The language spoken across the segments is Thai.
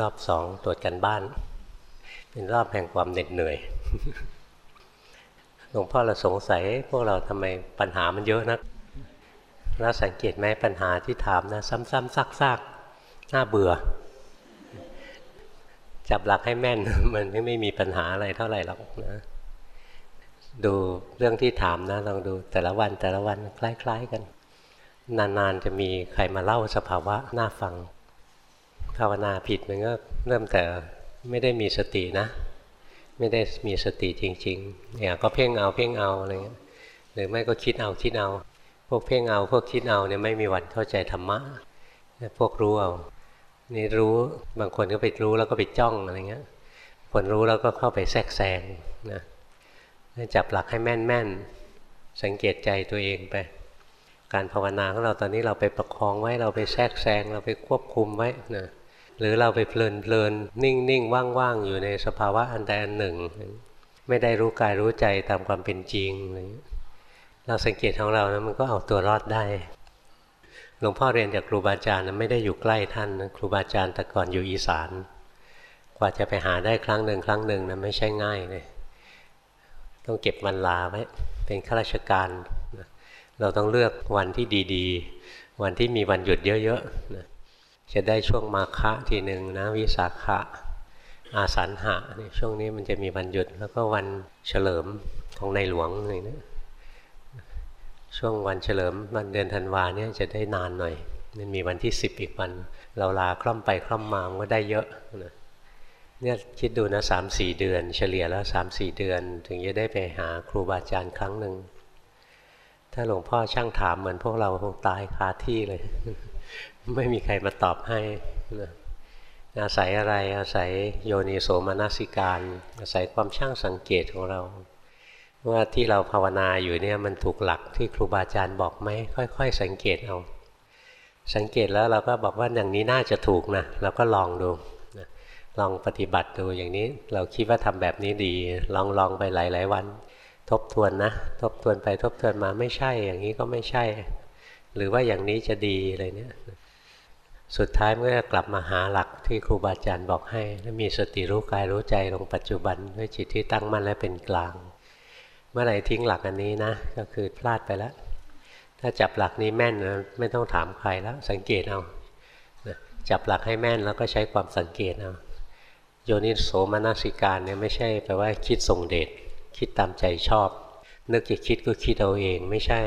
รอบสองตรวจกันบ้าน เป็นรอบแห่งความเหน็ดเหนื่อยหลวงพ่อเราสงสัยพวกเราทำไมปัญหามันเยอะนักแล้วสังเกตไหมปัญหาที่ถามนะ ซ้ำๆซักๆน่าเบื่อ จับหลักให้แม่นมันไม่มีปัญหาอะไรเท่าไหร่หรอกนะดูเรื่องที่ถามนะลองดูแต่ละวันแต่ละวันคล้าย ๆกัน นานๆจะมีใครมาเล่าสภาวะน่าฟัง ภาวนาผิดมันก็เริ่มแต่ไม่ได้มีสตินะ ไม่ได้มีสติจริงๆเนี่ยก็เพ่งเอาเพ่งเอาอะไรเงี้ยหรือไม่ก็คิดเอาคิดเอา พวกเพ่งเอาพวกคิดเอาเนี่ยไม่มีวันเข้าใจธรรมะพวกรู้เอานี่รู้บางคนก็ไปรู้แล้วก็ไปจ้องอะไรเงี้ยคนรู้แล้วก็เข้าไปแทรกแซงนะจับหลักให้แม่นแม่นสังเกตใจตัวเองไป การภาวนาของเราตอนนี้เราไปประคองไว้เราไปแทรกแซงเราไปควบคุมไว้นะ หรือเราไปเพลินเพลินนิ่งนิ่งว่างๆ อยู่ในสภาวะอันใดอันหนึ่ง ไม่ได้รู้กายรู้ใจตามความเป็นจริงเราสังเกตของเรานะมันก็เอาตัวรอดได้หลวงพ่อเรียนจากครูบาอาจารย์ไม่ได้อยู่ใกล้ท่านครูบาอาจารย์แต่ก่อนอยู่อีสาน กว่าจะไปหาได้ครั้งหนึ่งครั้งหนึ่งนะไม่ใช่ง่ายเลยต้องเก็บวันลาไว้เป็นข้าราชการ เราต้องเลือกวันที่ดีๆ วันที่มีวันหยุดเยอะๆ จะได้ช่วงมาฆะทีหนึ่งนะวิสาขะอาสันหะนี่ช่วงนี้มันจะมีวันหยุด แล้วก็วันเฉลิมของในหลวงนี่นะช่วงวันเฉลิมวันเดือนธันวาเนี่ยจะได้นานหน่อย มันมีวันที่สิบอีกวัน เราลาคล่อมไปคล่อมมาก็ได้เยอะนะเนี่ยคิดดูนะสามสี่เดือน เฉลี่ยแล้วสามสี่เดือน ถึงจะได้ไปหาครูบาอาจารย์ครั้งหนึ่งถ้าหลวงพ่อช่างถามเหมือนพวกเราคงตายคาที่เลย ไม่มีใครมาตอบให้นะอาศัยอะไรอาศัยโยนิโสมนสิการ อาศัยความช่างสังเกตของเรา ว่าที่เราภาวนาอยู่เนี่ยมันถูกหลักที่ครูบาอาจารย์บอกไหมค่อย ๆ สังเกตเอาสังเกตแล้วเราก็บอกว่าอย่างนี้น่าจะถูกนะเราก็ลองดูนะลองปฏิบัติดูอย่างนี้เราคิดว่าทำแบบนี้ดี ลองลองไปหลาย ๆ วัน ทบทวนนะ ทบทวนไปทบทวนมาไม่ใช่ อย่างนี้ก็ไม่ใช่ หรือว่าอย่างนี้จะดีอะไรเนี่ยสุดท้ายเมื่อกลับมาหาหลักที่ครูบาอาจารย์บอกให้ แล้วมีสติรู้กายรู้ใจลงปัจจุบันด้วยจิตที่ตั้งมั่นและเป็นกลาง เมื่อไหร่ทิ้งหลักอันนี้นะ ก็คือพลาดไปแล้ว ถ้าจับหลักนี้แม่นนะไม่ต้องถามใครแล้ว สังเกตเอาจับหลักให้แม่นแล้วก็ใช้ความสังเกตเอาโยนิโสมนสิการเนี่ยไม่ใช่แปลว่าคิดส่งเดชคิดตามใจชอบ นึกจะคิดก็คิดเอาเองไม่ใช่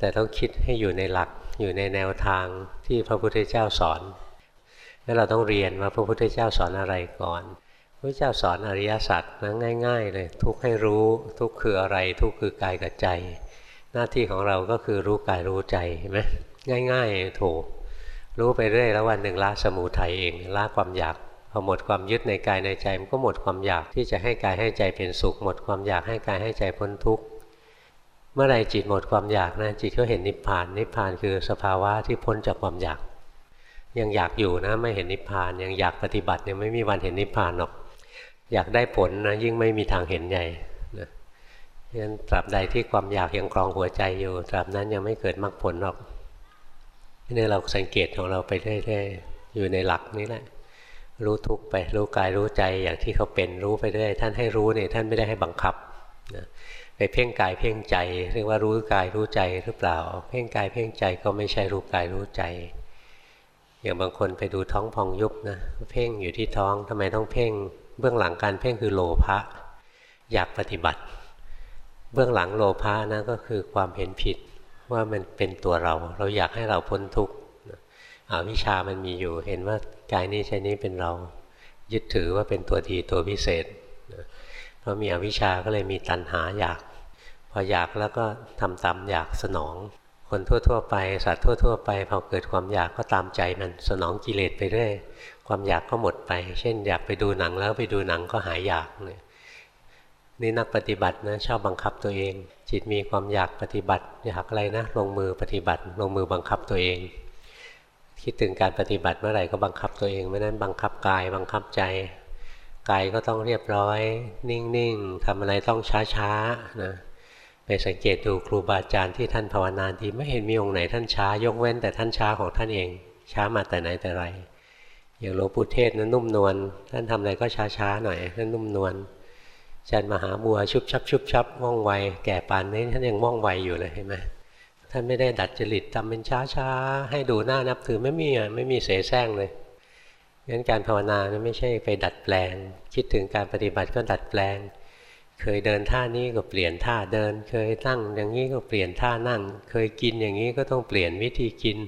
แต่ต้องคิดให้อยู่ในหลักอยู่ในแนวทางที่พระพุทธเจ้าสอนแล้วเราต้องเรียนว่าพระพุทธเจ้าสอนอะไรก่อนพระเจ้าสอนอริยสัจนะง่าย ๆ เลย ทุกให้รู้ทุกคืออะไร ทุกคือกายกับใจ หน้าที่ของเราก็คือรู้กายรู้ใจเห็นไหมง่ายๆถูกรู้ไปเรื่อยแล้ววันหนึ่งละสมุทัยเองละความอยากพอหมดความยึดในกายในใจมันก็หมดความอยากที่จะให้กายให้ใจเป็นสุข หมดความอยากให้กายให้ใจพ้นทุกข์ มื่อไรจิตหมดความอยากนะจิตก็เห็นนิพพาน นิพพานคือสภาวะที่พ้นจากความอยาก ยังอยากอยู่นะไม่เห็นนิพพานยังอยากปฏิบัติเนี่ยไม่มีวันเห็นนิพพานหรอก อยากได้ผลนะยิ่งไม่มีทางเห็นใหญ่นะงั้นตราบใดที่ความอยากยังคลองหัวใจอยู่ ตราบนั้นยังไม่เกิดมรรคผลหรอกนี่เราสังเกตของเราไปเรื่อยๆอยู่ในหลักนี้แหละรู้ทุกไปรู้กายรู้ใจอย่างที่เขาเป็นรู้ไปเรื่อยท่านให้รู้เนี่ยท่านไม่ได้ให้บังคับนะ ไปเพ่งกายเพ่งใจ เรียกว่ารู้กายรู้ใจหรือเปล่า เพ่งกายเพ่งใจก็ไม่ใช่รู้กายรู้ใจ อย่างบางคนไปดูท้องพองยุบนะเพ่งอยู่ที่ท้องทำไมต้องเพ่ง เบื้องหลังการเพ่งคือโลภะอยากปฏิบัติ เบื้องหลังโลภะนะก็คือความเห็นผิดว่ามันเป็นตัวเรา เราอยากให้เราพ้นทุกข์อวิชามันมีอยู่เห็นว่ากายนี้ใช่นี้เป็นเรายึดถือว่าเป็นตัวดีตัวพิเศษเพราะมีอวิชาก็เลยมีตัณหาอยาก พออยากแล้วก็ทำตามอยากสนอง คนทั่ว ๆ ไปสัตว์ทั่ว ๆ ไปพอเกิดความอยากก็ตามใจมันสนองกิเลสไปเรื่อยความอยากก็หมดไป เช่น อยากไปดูหนังแล้วไปดูหนังก็หายอยากเนี่ยนี่นักปฏิบัตินะชอบบังคับตัวเอง จิตมีความอยากปฏิบัติอยากอะไรนะลงมือปฏิบัติลงมือบังคับตัวเอง คิดถึงการปฏิบัติเมื่อไหร่ก็บังคับตัวเองไม่นั้นบังคับกายบังคับใจกายก็ต้องเรียบร้อย นิ่งๆทำอะไรต้องช้าๆนะ ไปสังเกตดูครูบาอาจารย์ที่ท่านภาวนาดีไม่เห็นมีองค์ไหนท่านช้ายกเว้นแต่ท่านช้าของท่านเอง ช้ามาแต่ไหนแต่ไร อย่างหลวงปู่เทศนั้นนุ่มนวลท่านทำอะไรก็ช้าๆหน่อยท่านนุ่มนวลจันมหาบัวชุบชับชุบชับว่องไวแก่ปานนี้ท่านยังว่องไวอยู่เลยเห็นไหมท่านไม่ได้ดัดจริตทำเป็นช้าๆ ให้ดูหน้านับถือไม่มีอะไม่มีเสแสร้งเลยงั้นการภาวนาไม่ใช่ไปดัดแปลง คิดถึงการปฏิบัติก็ดัดแปลง เคยเดินท่านี้ก็เปลี่ยนท่าเดิน เคยนั่งอย่างนี้ก็เปลี่ยนท่านั่ง เคยกินอย่างนี้ก็ต้องเปลี่ยนวิธีกิน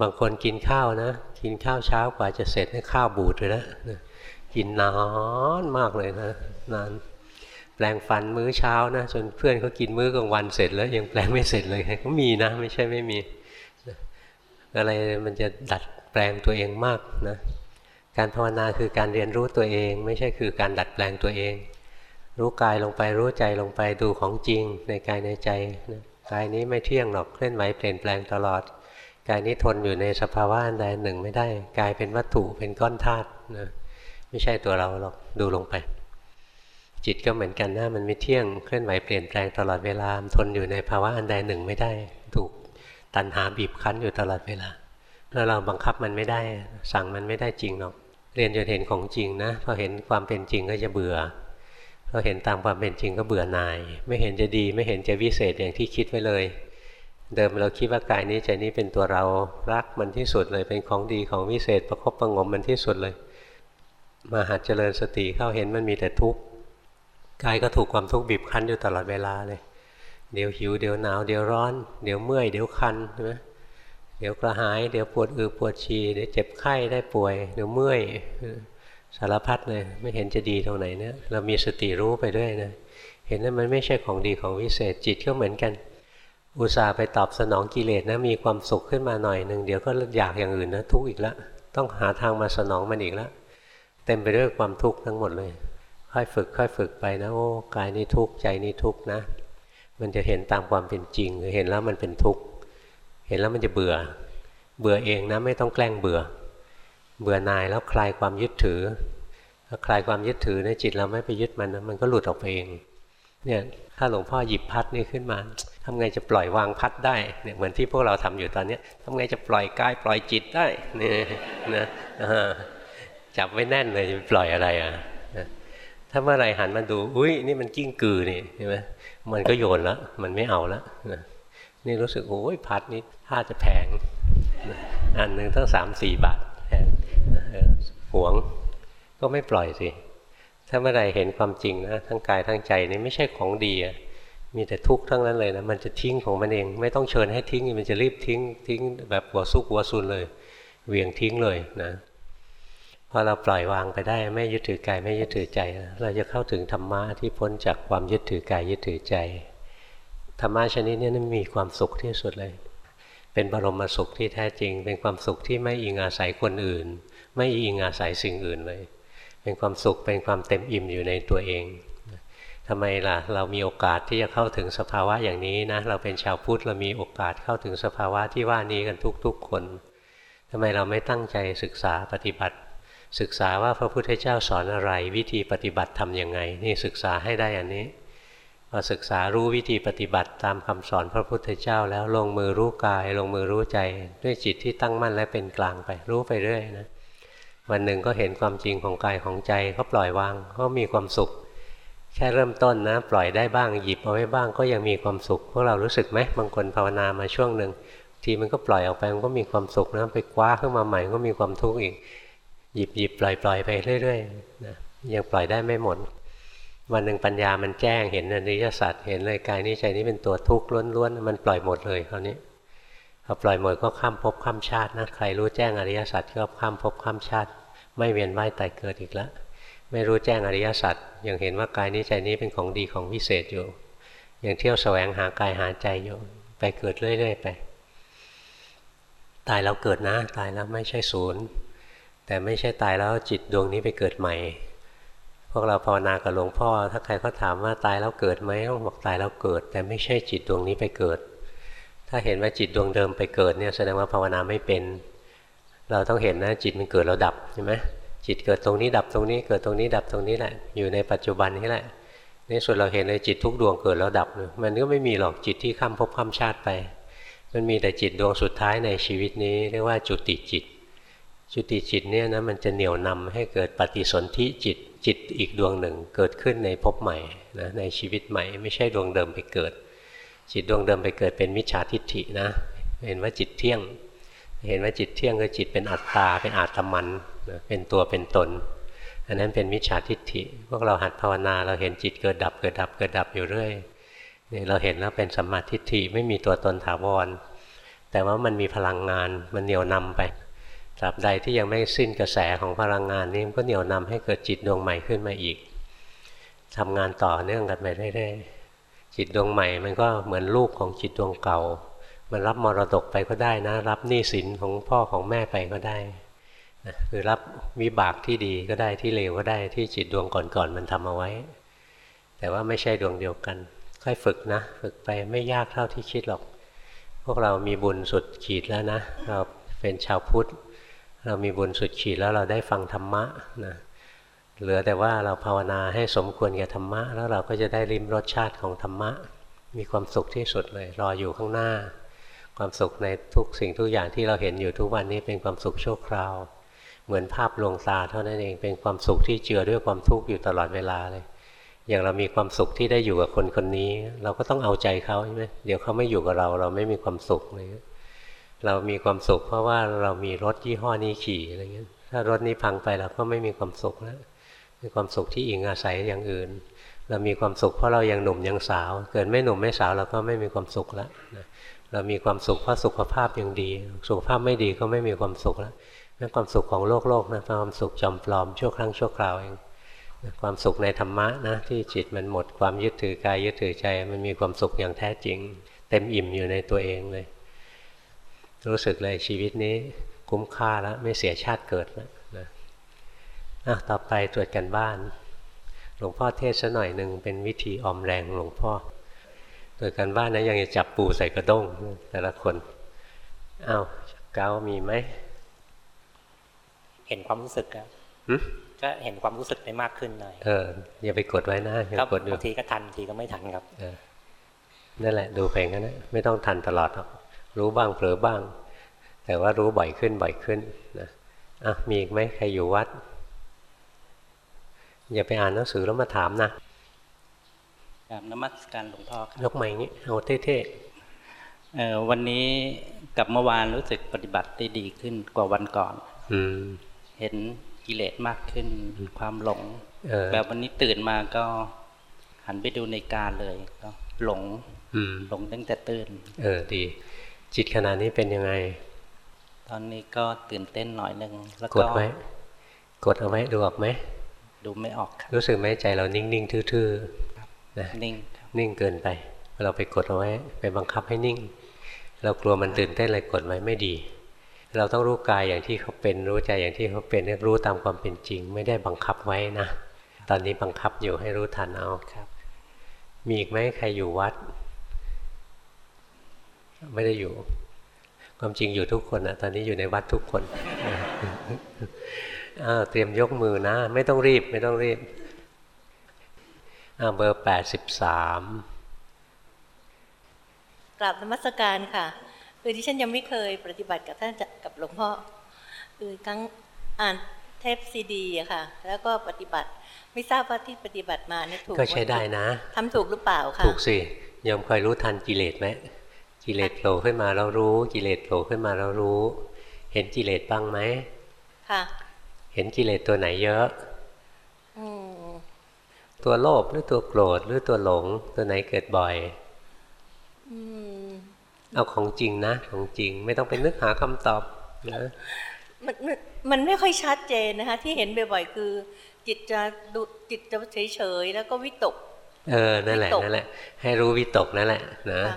บางคนกินข้าวนะ กินข้าวเช้ากว่าจะเสร็จข้าวบูดเลยนะกินนานมากเลยนะนานแปลงฟันมื้อเช้านะจนเพื่อนเขากินมื้อกลางวันเสร็จแล้วยังแปลงไม่เสร็จเลยก็มีนะ ไม่ใช่ไม่มีอะไรมันจะดัดแปลงตัวเองมากนะการภาวนาคือการเรียนรู้ตัวเอง ไม่ใช่คือการดัดแปลงตัวเอง รู้กายลงไปรู้ใจลงไปดูของจริงในกายในใจนะกายนี้ไม่เที่ยงหรอกเคลื่อนไหวเปลี่ยนแปลงตลอด กายนี้ทนอยู่ในสภาวะอันใดหนึ่งไม่ได้ กายเป็นวัตถุเป็นก้อนธาตุนะไม่ใช่ตัวเราหรอกดูลงไป จิตก็เหมือนกันนะมันไม่เที่ยงเคลื่อนไหวเปลี่ยนแปลงตลอดเวลาทนอยู่ในภาวะอันใดหนึ่งไม่ได้ ถูกตัณหาบีบคั้นอยู่ตลอดเวลาแล้วเราบังคับมันไม่ได้ สั่งมันไม่ได้จริงหรอก เรียนจนเห็นของจริงนะพอเห็นความเป็นจริงก็จะเบื่อ พอเห็นตามความเป็นจริงก็เบื่อหน่าย ไม่เห็นจะดี ไม่เห็นจะวิเศษอย่างที่คิดไว้เลย เดิมเราคิดว่ากายนี้ใจนี้เป็นตัวเรารักมันที่สุดเลยเป็นของดีของวิเศษประคบประงมมันที่สุดเลย มาหัดเจริญสติเข้าเห็นมันมีแต่ทุกข์กายก็ถูกความทุกข์บีบคั้นอยู่ตลอดเวลาเลยเดี๋ยวหิวเดี๋ยวหนาวเดี๋ยวร้อน เดี๋ยวเมื่อยเดี๋ยวคันใช่ไหมเดี๋ยวกระหายเดี๋ยวปวดอือปวดฉี่เดี๋ยวเจ็บไข้ได้ป่วย เดี๋ยวเมื่อย สารพัดเลย ไม่เห็นจะดีตรงไหนเนี่ยเรามีสติรู้ไปด้วยนะเห็นว่ามันไม่ใช่ของดีของวิเศษจิตก็เหมือนกัน อุตส่าห์ไปตอบสนองกิเลสนะมีความสุขขึ้นมาหน่อยหนึ่งเดี๋ยวก็อยากอย่างอื่นนะทุกข์อีกแล้วต้องหาทางมาสนองมันอีกแล้วเต็มไปด้วยความทุกข์ทั้งหมดเลย ค่อยฝึกค่อยฝึกไปนะโอ้กายนี้ทุกข์ใจนี้ทุกข์นะ มันจะเห็นตามความเป็นจริงเห็นแล้วมันเป็นทุกข์เห็นแล้วมันจะเบื่อ เบื่อเองนะไม่ต้องแกล้งเบื่อ เบื่อนายแล้วคลายความยึดถือถ้าคลายความยึดถือในจิตเราไม่ไปยึดมันนะมันก็หลุดออกไปเองเนี่ยถ้าหลวงพ่อหยิบพัดนี่ขึ้นมาทำไงจะปล่อยวางพัดได้เนี่ยเหมือนที่พวกเราทำอยู่ตอนนี้ทำไงจะปล่อยกายปล่อยจิตได้นี่นะจับไว้แน่นเลยจะปล่อยอะไรอะถ้าเมื่อไรหันมาดู อุ้ยนี่มันกิ้งกือนี่ใช่ไหมมันก็โยนแล้วมันไม่เอาแล้วนี่รู้สึกโอ้ยพัดนี้ถ้าจะแพงอันหนึ่งตั้งสามสี่บาท หวงก็ไม่ปล่อยสิ ถ้าเมื่อไรเห็นความจริงนะทั้งกายทั้งใจนี่ไม่ใช่ของดีมีแต่ทุกข์ทั้งนั้นเลยนะมันจะทิ้งของมันเอง ไม่ต้องเชิญให้ทิ้งมันจะรีบทิ้งทิ้งแบบหัวซุกหัวซุนเลยเวียงทิ้งเลยนะพอเราปล่อยวางไปได้ไม่ยึดถือกายไม่ยึดถือใจ เราจะเข้าถึงธรรมะที่พ้นจากความยึดถือกายยึดถือใจธรรมะชนิดนี้มีความสุขที่สุดเลย เป็นบรมสุขที่แท้จริง เป็นความสุขที่ไม่อิงอาศัยคนอื่น ไม่อิงอาศัยสิ่งอื่นเลย เป็นความสุขเป็นความเต็มอิ่มอยู่ในตัวเองทำไมล่ะเรามีโอกาสที่จะเข้าถึงสภาวะอย่างนี้นะเราเป็นชาวพุทธเรามีโอกาสเข้าถึงสภาวะที่ว่านี้กันทุกๆคนทำไมเราไม่ตั้งใจศึกษาปฏิบัติ ศึกษาว่าพระพุทธเจ้าสอนอะไร วิธีปฏิบัติทำยังไง นี่ศึกษาให้ได้อันนี้พอศึกษารู้วิธีปฏิบัติตามคำสอนพระพุทธเจ้าแล้วลงมือรู้กาย ลงมือรู้ใจ ด้วยจิตที่ตั้งมั่นและเป็นกลางไปรู้ไปเรื่อยนะ วันหนึ่งก็เห็นความจริงของกายของใจเขาปล่อยวางก็มีความสุข แค่เริ่มต้นนะ ปล่อยได้บ้างหยิบเอาไว้บ้างก็ยังมีความสุขพวกเรารู้สึกไหมบางคนภาวนามาช่วงหนึ่งทีมันก็ปล่อยออกไปมันก็มีความสุขนะไปคว้าขึ้นมาใหม่ก็มีความทุกข์อีก หยิบหยิบปล่อยปล่อยไปเรื่อยๆนะยังปล่อยได้ไม่หมดวันหนึ่งปัญญามันแจ้งเห็นอริยสัจเห็นเลยกายนี้ใจนี้เป็นตัวทุกข์ล้วนๆมันปล่อยหมดเลยคราวนี้ พอปล่อยหมดก็ข้ามภพข้ามชาตินะใครรู้แจ้งอริยสัจก็ข้ามภพข้ามชาติ ไม่เวียนว่ายตายเกิดอีกแล้วไม่รู้แจ้งอริยสัจยังเห็นว่ากายนี้ใจนี้เป็นของดีของวิเศษอยู่ ยังเที่ยวแสวงหากายหาใจอยู่ไปเกิดเรื่อย ๆ ไป ตายแล้วเกิดนะ ตายแล้วไม่ใช่ศูนย์แต่ไม่ใช่ตายแล้วจิตดวงนี้ไปเกิดใหม่ พวกเราภาวนากับหลวงพ่อ ถ้าใครเขาถามว่าตายแล้วเกิดไหมต้องบอกตายแล้วเกิด แต่ไม่ใช่จิตดวงนี้ไปเกิด ถ้าเห็นว่าจิตดวงเดิมไปเกิดเนี่ยแสดงว่าภาวนาไม่เป็น เราต้องเห็นนะจิตมันเกิดแล้วดับใช่ไหมจิตเกิดตรงนี้ดับตรงนี้เกิดตรงนี้ดับตรงนี้แหละ อยู่ในปัจจุบันนี้แหละในส่วนเราเห็นเลยจิตทุกดวงเกิดแล้วดับมันก็ไม่มีหรอกจิตที่ข้ามภพข้ามชาติไป มันมีแต่จิตดวงสุดท้ายในชีวิตนี้เรียกว่าจุติจิต จุติจิตเนี่ยนะมันจะเหนี่ยวนำให้เกิดปฏิสนธิจิตจิตอีกดวงหนึ่งเกิดขึ้นในภพใหม่นะในชีวิตใหม่ ไม่ใช่ดวงเดิมไปเกิด จิตดวงเดิมไปเกิดเป็นมิจฉาทิฏฐินะ เห็นว่าจิตเที่ยง เห็นว่าจิตเที่ยงคือจิตเป็นอัตตา เป็นอาตมันนะเป็นตัวเป็นตน อันนั้นเป็นมิจฉาทิฏฐิ พวกเราหัดภาวนาเราเห็นจิตเกิดดับเกิดดับเกิดดับอยู่เรื่อยนี่เราเห็นแล้วเป็นสัมมาทิฏฐิไม่มีตัวตนถาวร แต่ว่ามันมีพลังงานมันเหนี่ยวนำไปตราบใดที่ยังไม่สิ้นกระแสของพลังงานนี้มันก็เหนี่ยวนำให้เกิดจิตดวงใหม่ขึ้นมาอีกทำงานต่อเนื่องกันไปเรื่อยๆ จิตดวงใหม่มันก็เหมือนลูกของจิตดวงเก่า มันรับมรดกไปก็ได้นะ รับหนี้สินของพ่อของแม่ไปก็ได้นะคือรับวิบากที่ดีก็ได้ที่เลวก็ได้ที่จิตดวงก่อนๆมันทำเอาไว้ แต่ว่าไม่ใช่ดวงเดียวกัน ค่อยฝึกนะ ฝึกไปไม่ยากเท่าที่คิดหรอก พวกเรามีบุญสุดขีดแล้วนะ เราเป็นชาวพุทธ เรามีบุญสุดขีดแล้วเราได้ฟังธรรมะนะ เหลือแต่ว่าเราภาวนาให้สมควรแก่ธรรมะ แล้วเราก็จะได้ริมรสชาติของธรรมะ มีความสุขที่สุดเลยรออยู่ข้างหน้า ความสุขในทุกสิ่งทุกอย่างที่เราเห็นอยู่ทุกวันนี้เป็นความสุขชั่วคราว เหมือนภาพลวงตาเท่านั้นเองเป็นความสุขที่เจือด้วยความทุกข์อยู่ตลอดเวลาเลย อย่างเรามีความสุขที่ได้อยู่กับคนคนนี้ เราก็ต้องเอาใจเขาใช่ไหมเดี๋ยวเขาไม่อยู่กับเรา เราไม่มีความสุขเลยเรามีความสุขเพราะว่าเรามีรถยี่ห้อนี้ขี่อะไรเงี้ยถ้ารถนี้พังไปเราก็ไม่มีความสุขแล้ว มีความสุขที่อิงอาศัยอย่างอื่น เรามีความสุขเพราะเรายังหนุ่มยังสาว เกิดไม่หนุ่มไม่สาวเราก็ไม่มีความสุขแล้วเรามีความสุขเพราะสุขภาพยังดี สุขภาพไม่ดีก็ไม่มีความสุขแล้วนั่นความสุขของโลกโลกนะความสุขจอมปลอมชั่วครั้งชั่วคราวเองความสุขในธรรมะนะที่จิตมันหมดความยึดถือกายยึดถือใจมันมีความสุขอย่างแท้จริง เต็มอิ่มอยู่ในตัวเองเลย รู้สึกเลยชีวิตนี้คุ้มค่าแล้วไม่เสียชาติเกิดแล้ว อะต่อไปตรวจกันบ้าน หลวงพ่อเทศซะหน่อยหนึ่งเป็นวิธีออมแรงหลวงพ่อตรวจกันบ้านนะยังจะจับปูใส่กระด้งแต่ละคนอ้าวเกามีไหมเห็นความรู้สึกครับหึก็เห็นความรู้สึกได้มากขึ้นหน่อยเอออย่าไปกดไว้นะอย่าครับกดดูบางทีก็ทันบางทีก็ไม่ทันครับเออนั่นแหละ ดูเพลงนั้นนะไม่ต้องทันตลอดหรอกรู้บ้างเผลอบ้าง แต่ว่ารู้บ่อยขึ้นบ่อยขึ้นนะอะมีอีกไหมใครอยู่วัด อย่าไปอ่านหนังสือแล้วมาถามนะกราบนมัสการหลวงพ่อครับยกไม้อย่างนี้เอาเท่เอ่อวันนี้กับเมื่อวานรู้สึกปฏิบัติได้ดีขึ้นกว่าวันก่อนๆอืมเห็นกิเลสมากขึ้นความหลงเออแบบวันนี้ตื่นมาก็หันไปดูในการเลยก็หลงอืมหลงตั้งแต่ตื่น เออดี จิตขณะนี้เป็นยังไง ตอนนี้ก็ตื่นเต้นหน่อยหนึ่งแล้วกก็ดไว้ กดเอาไว้ดูออกไหม ดูไม่ออกครับรู้สึกไหมใจเรานิ่งๆทื่อๆนะนิ่งครับนิ่งเกินไป เราไปกดเอาไว้ไปบังคับให้นิ่ง เรากลัวมันตื่นเต้นเลยกดไว้ไม่ดี เราต้องรู้กายอย่างที่เขาเป็นรู้ใจอย่างที่เขาเป็นเรียกรู้ตามความเป็นจริง ไม่ได้บังคับไว้นะตอนนี้บังคับอยู่ให้รู้ทันเอาครับ มีอีกไหมใครอยู่วัด ไม่ได้อยู่ ความจริงอยู่ทุกคนนะตอนนี้อยู่ในวัดทุกคนอ้าว เตรียมยกมือนะ ไม่ต้องรีบไม่ต้องรีบอ้าวเบอร์แปดสิบสามกราบนมัสการค่ะคือที่ฉันยังไม่เคยปฏิบัติกับท่านจะกับหลวงพ่อคือครั้งอ่านเทปซีดีอะค่ะ แล้วก็ปฏิบัติไม่ทราบว่าที่ปฏิบัติมาเนี่ยถูกก็ใช้ได้นะทำถูกหรือเปล่าค่ะถูกสิยอมคอยรู้ทันกิเลสไหมกิเลสโผล่ขึ้นมาเรารู้ กิเลสโผล่ขึ้นมาเรารู้ เห็นกิเลสบ้างไหมค่ะ เห็นกิเลสตัวไหนเยอะอืมตัวโลภหรือตัวโกรธหรือตัวหลงตัวไหนเกิดบ่อยอืมเอาของจริงนะ ของจริงไม่ต้องไปนึกหาคำตอบนะมันมันมันไม่ค่อยชัดเจนนะคะ ที่เห็นบ่อยๆคือ จิตจะดูจิตจะเฉยๆแล้วก็วิตก เออนั่นแหละวิตกนั่นแหละ ให้รู้วิตกนั่นแหละนะค่ะ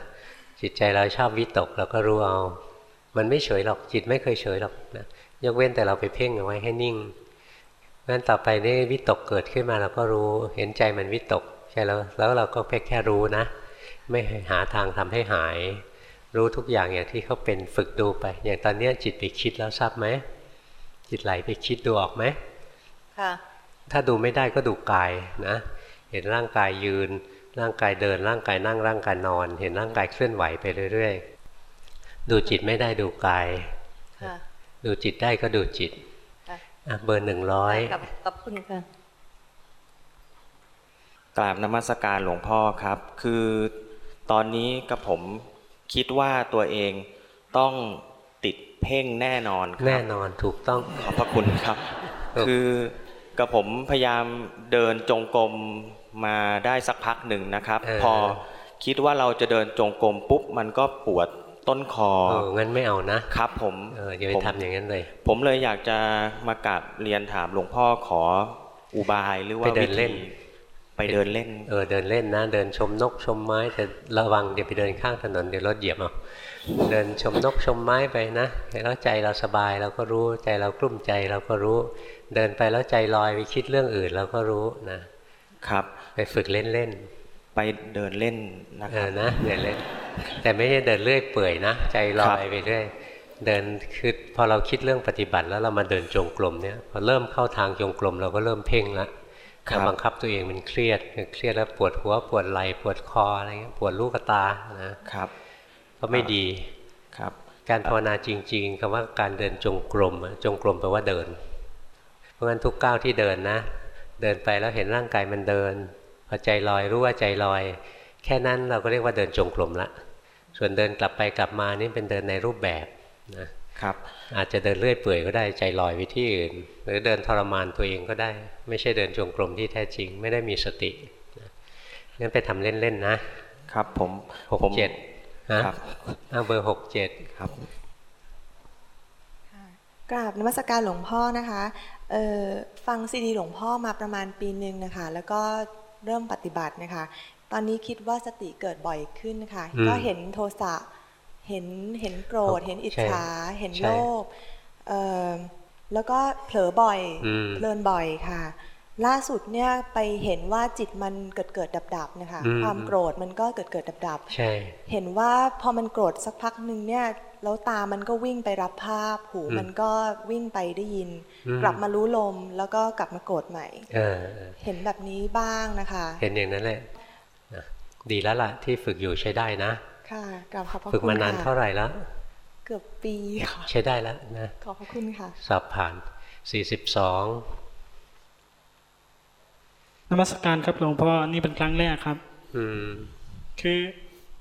จิตใจเราชอบวิตกเราก็รู้เอา มันไม่เฉยหรอกจิตไม่เคยเฉยหรอกนะ ยกเว้นแต่เราไปเพ่งเอาไว้ให้นิ่งเพราะฉะนั้นต่อไปนี่วิตกเกิดขึ้นมาเราก็รู้ เห็นใจมันวิตกใช่แล้วแล้วเราก็เพียงแค่รู้นะ ไม่หาทางทำให้หาย รู้ทุกอย่างอย่างที่เขาเป็นฝึกดูไป อย่างตอนเนี้ยจิตไปคิดแล้วทราบไหมจิตไหลไปคิดดูออกไหมค่ะถ้าดูไม่ได้ก็ดูกายนะ เห็นร่างกายยืน ร่างกายเดิน ร่างกายนั่งร่างกายนอน เห็นร่างกายเคลื่อนไหวไปเรื่อย ๆ ดูจิตไม่ได้ดูกายค่ะ ดูจิตได้ก็ดูจิตอะเบอร์หนึ่งร้อยกับขอบคุณค่ะกราบนมัสการหลวงพ่อครับ คือตอนนี้กับผมคิดว่าตัวเองต้องติดเพ่งแน่นอนครับแน่นอนถูกต้องขอบพระคุณครับครับคือกับผมพยายามเดินจงกรมมาได้สักพักหนึ่งนะครับ พอคิดว่าเราจะเดินจงกรมปุ๊บมันก็ปวด ต้นคอเอองั้นไม่เอานะครับ ผมเอออย่าไปผมทำอย่างนั้นเลย ผมเลยอยากจะมากราบเรียนถามหลวงพ่อขออุบายหรือว่าไปเดิวินเล่ธีนไปเดินเล่น เออเดินเล่นนะ เดินชมนกชมไม้แต่ระวังเดี๋ยวไปเดินข้างถนนเดี๋ยวรถเหยียบเอาเดินชมนกชมไม้ไปนะแล้วใจเราสบายเราก็รู้ใจเรากลุ้มใจเราก็รู้ เดินไปแล้วใจลอยไปคิดเรื่องอื่นเราก็รู้นะครับ ไปฝึกเล่นเล่น ไปเดินเล่นนะเอครัอบนะเดินเล่น แต่ไม่ใช่เดินเรื่อยเปื่อยนะ ใจลอยไปเรื่อยเดินคือพอเราคิดเรื่องปฏิบัติแล้วเรามาเดินจงกรมเนี่ยพอเริ่มเข้าทางจงกรมเราก็เริ่มเพ่งละครับเราบังคับตัวเองมันเครียดเครียดแล้วปวดหัวปวดไหล่ปวดคออะไรเงี้ยปวดลูกตานะครับ ก็ไม่ดีครับ การภาวนาจริง ๆคำว่าการเดินจงกรมอะจงกรมแปลว่าเดิน เพราะงั้นทุกก้าวที่เดินนะ เดินไปแล้วเห็นร่างกายมันเดิน พอใจลอยรู้ว่าใจลอย แค่นั้นเราก็เรียกว่าเดินจงกรมละ ส่วนเดินกลับไปกลับมานี่เป็นเดินในรูปแบบนะครับ อาจจะเดินเลื่อยเปื่อยก็ได้ใจลอยไปที่อื่น หรือเดินทรมานตัวเองก็ได้ ไม่ใช่เดินจงกรมที่แท้จริง ไม่ได้มีสตินะงั้นไปทำเล่นๆนะครับผมหกผมเจ็ดฮะครับเอาเบอร์หกเจ็ดครับกราบนมัสการหลวงพ่อนะคะเอ่อฟังซีดีหลวงพ่อมาประมาณปีหนึ่งนะคะ แล้วก็ เริ่มปฏิบัตินะคะ ตอนนี้คิดว่าสติเกิดบ่อยขึ้นค่ะ ก็เห็นโทสะเห็นเห็นโกรธ เห็นอิจฉาเห็นโลภเอ่อแล้วก็เผลอบ่อยอืมเพลินบ่อยค่ะ ล่าสุดเนี่ยไปเห็นว่าจิตมันเกิดเกิดดับดับๆนะคะอืมความโกรธมันก็เกิดเกิดดับดับๆใช่เห็นว่าพอมันโกรธสักพักหนึ่งเนี่ย แล้วตามันก็วิ่งไปรับภาพ หูอืมมันก็วิ่งไปได้ยินอืมกลับมารู้ลมแล้วก็กลับมาโกรธใหม่เออเออเห็นแบบนี้บ้างนะคะ เห็นอย่างนั้นแหละนะดีแล้วล่ะที่ฝึกอยู่ใช้ได้นะ ค่ะกลับขอบพระฝึกคุณมานานค่ะเท่าไหร่แล้ว เกือบปีค่ะใช้ได้แล้วนะขอบพระคุณค่ะ สอบผ่าน42นมัสการครับหลวงพ่อนี่เป็นครั้งแรกครับ อืมคือ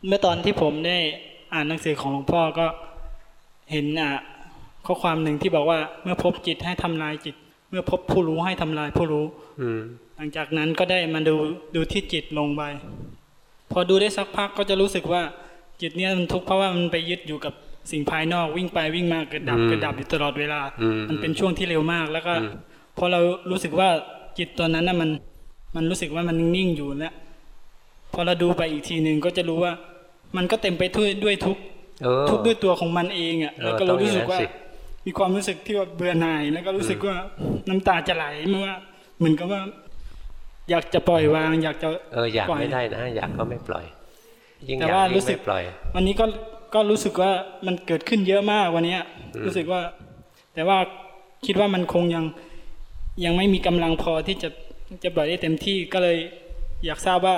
เมื่อตอนที่ผมได้อ่านหนังสือของหลวงพ่อก็ เห็นอะข้อความหนึ่งที่บอกว่าเมื่อพบจิตให้ทำลายจิต เมื่อพบผู้รู้ให้ทำลายผู้รู้ อืมหลังจากนั้นก็ได้มาดูดูที่จิตลงไปพอดูได้สักพักก็จะรู้สึกว่าจิตเนี่ยมันทุกข์เพราะว่ามันไปยึดอยู่กับสิ่งภายนอกวิ่งไปวิ่งมาเกิดดับอืมเกิดดับอยู่ตลอดเวลาอืมมันเป็นช่วงที่เร็วมากแล้วก็อืมพอเรารู้สึกว่าจิตตัวนั้นน่ะมันมันรู้สึกว่ามันนิ่งอยู่แล้วพอเราดูไปอีกทีหนึ่งก็จะรู้ว่า มันก็เต็มไปด้วยด้วยทุกข์เออ ทุกข์ด้วยตัวของมันเองอะเออแล้วก็เรารู้สึกว่าต้องอย่างนั้นสิมีความรู้สึกที่ว่าเบื่อหน่ายแล้วก็รู้สึกว่าน้ำตาจะไหลเมื่อว่าเหมือนกับว่า อยากจะปล่อยวาง อยากจะเอออยากปล่ไม่ได้นะอยากก็ไม่ปล่อย ยิ่งแต่อยากว่ายิ่รู้งสึกไม่ปล่อย วันนี้ก็ก็รู้สึกว่ามันเกิดขึ้นเยอะมากวันเนี้ยอืมรู้สึกว่า แต่ว่าคิดว่ามันคงยังยังไม่มีกำลังพอที่จะจะปล่อยได้เต็มที่ก็เลยอยากทราบว่า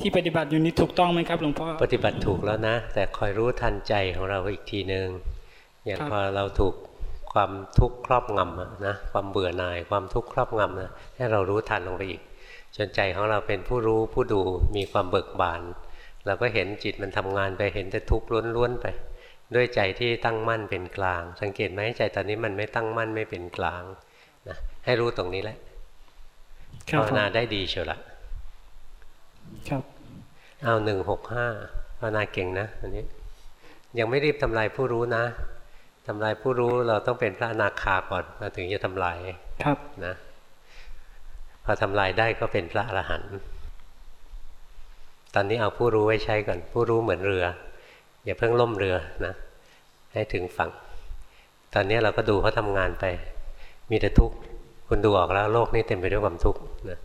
ที่ปฏิบัติอยู่นี้ถูกต้องไหมครับหลวงพ่อปฏิบัติถูกแล้วนะ แต่คอยรู้ทันใจของเราอีกทีหนึ่งอย่างครับพอเราถูกความทุกข์ครอบงำอะนะความเบื่อหน่ายความทุกข์ครอบงำนะให้เรารู้ทันลงไปอีกจนใจของเราเป็นผู้รู้ผู้ดูมีความเบิกบานเราก็เห็นจิตมันทำงานไปเห็นแต่ทุกข์ล้วนๆไป ด้วยใจที่ตั้งมั่นเป็นกลาง สังเกตไหมใจตอนนี้มันไม่ตั้งมั่นไม่เป็นกลางนะให้รู้ตรงนี้แหละครับภาวผมนาได้ดีเชียวละ ครับ เอาหนึ่งหกห้าภาวนาเก่งนะอันนี้ ยังไม่รีบทำลายผู้รู้นะทำลายผู้รู้เราต้องเป็นพระอนาคาก่อนเราถึงจะทำลายครับนะ พอทำลายได้ก็เป็นพระอรหันต์ตอนนี้เอาผู้รู้ไว้ใช้ก่อน ผู้รู้เหมือนเรือ อย่าเพิ่งล่มเรือนะ ให้ถึงฝั่ง ตอนนี้เราก็ดูเขาทำงานไป มีแต่ทุกข์คุณดูออกแล้วโลกนี้เต็มไปด้วยความทุกข์นะ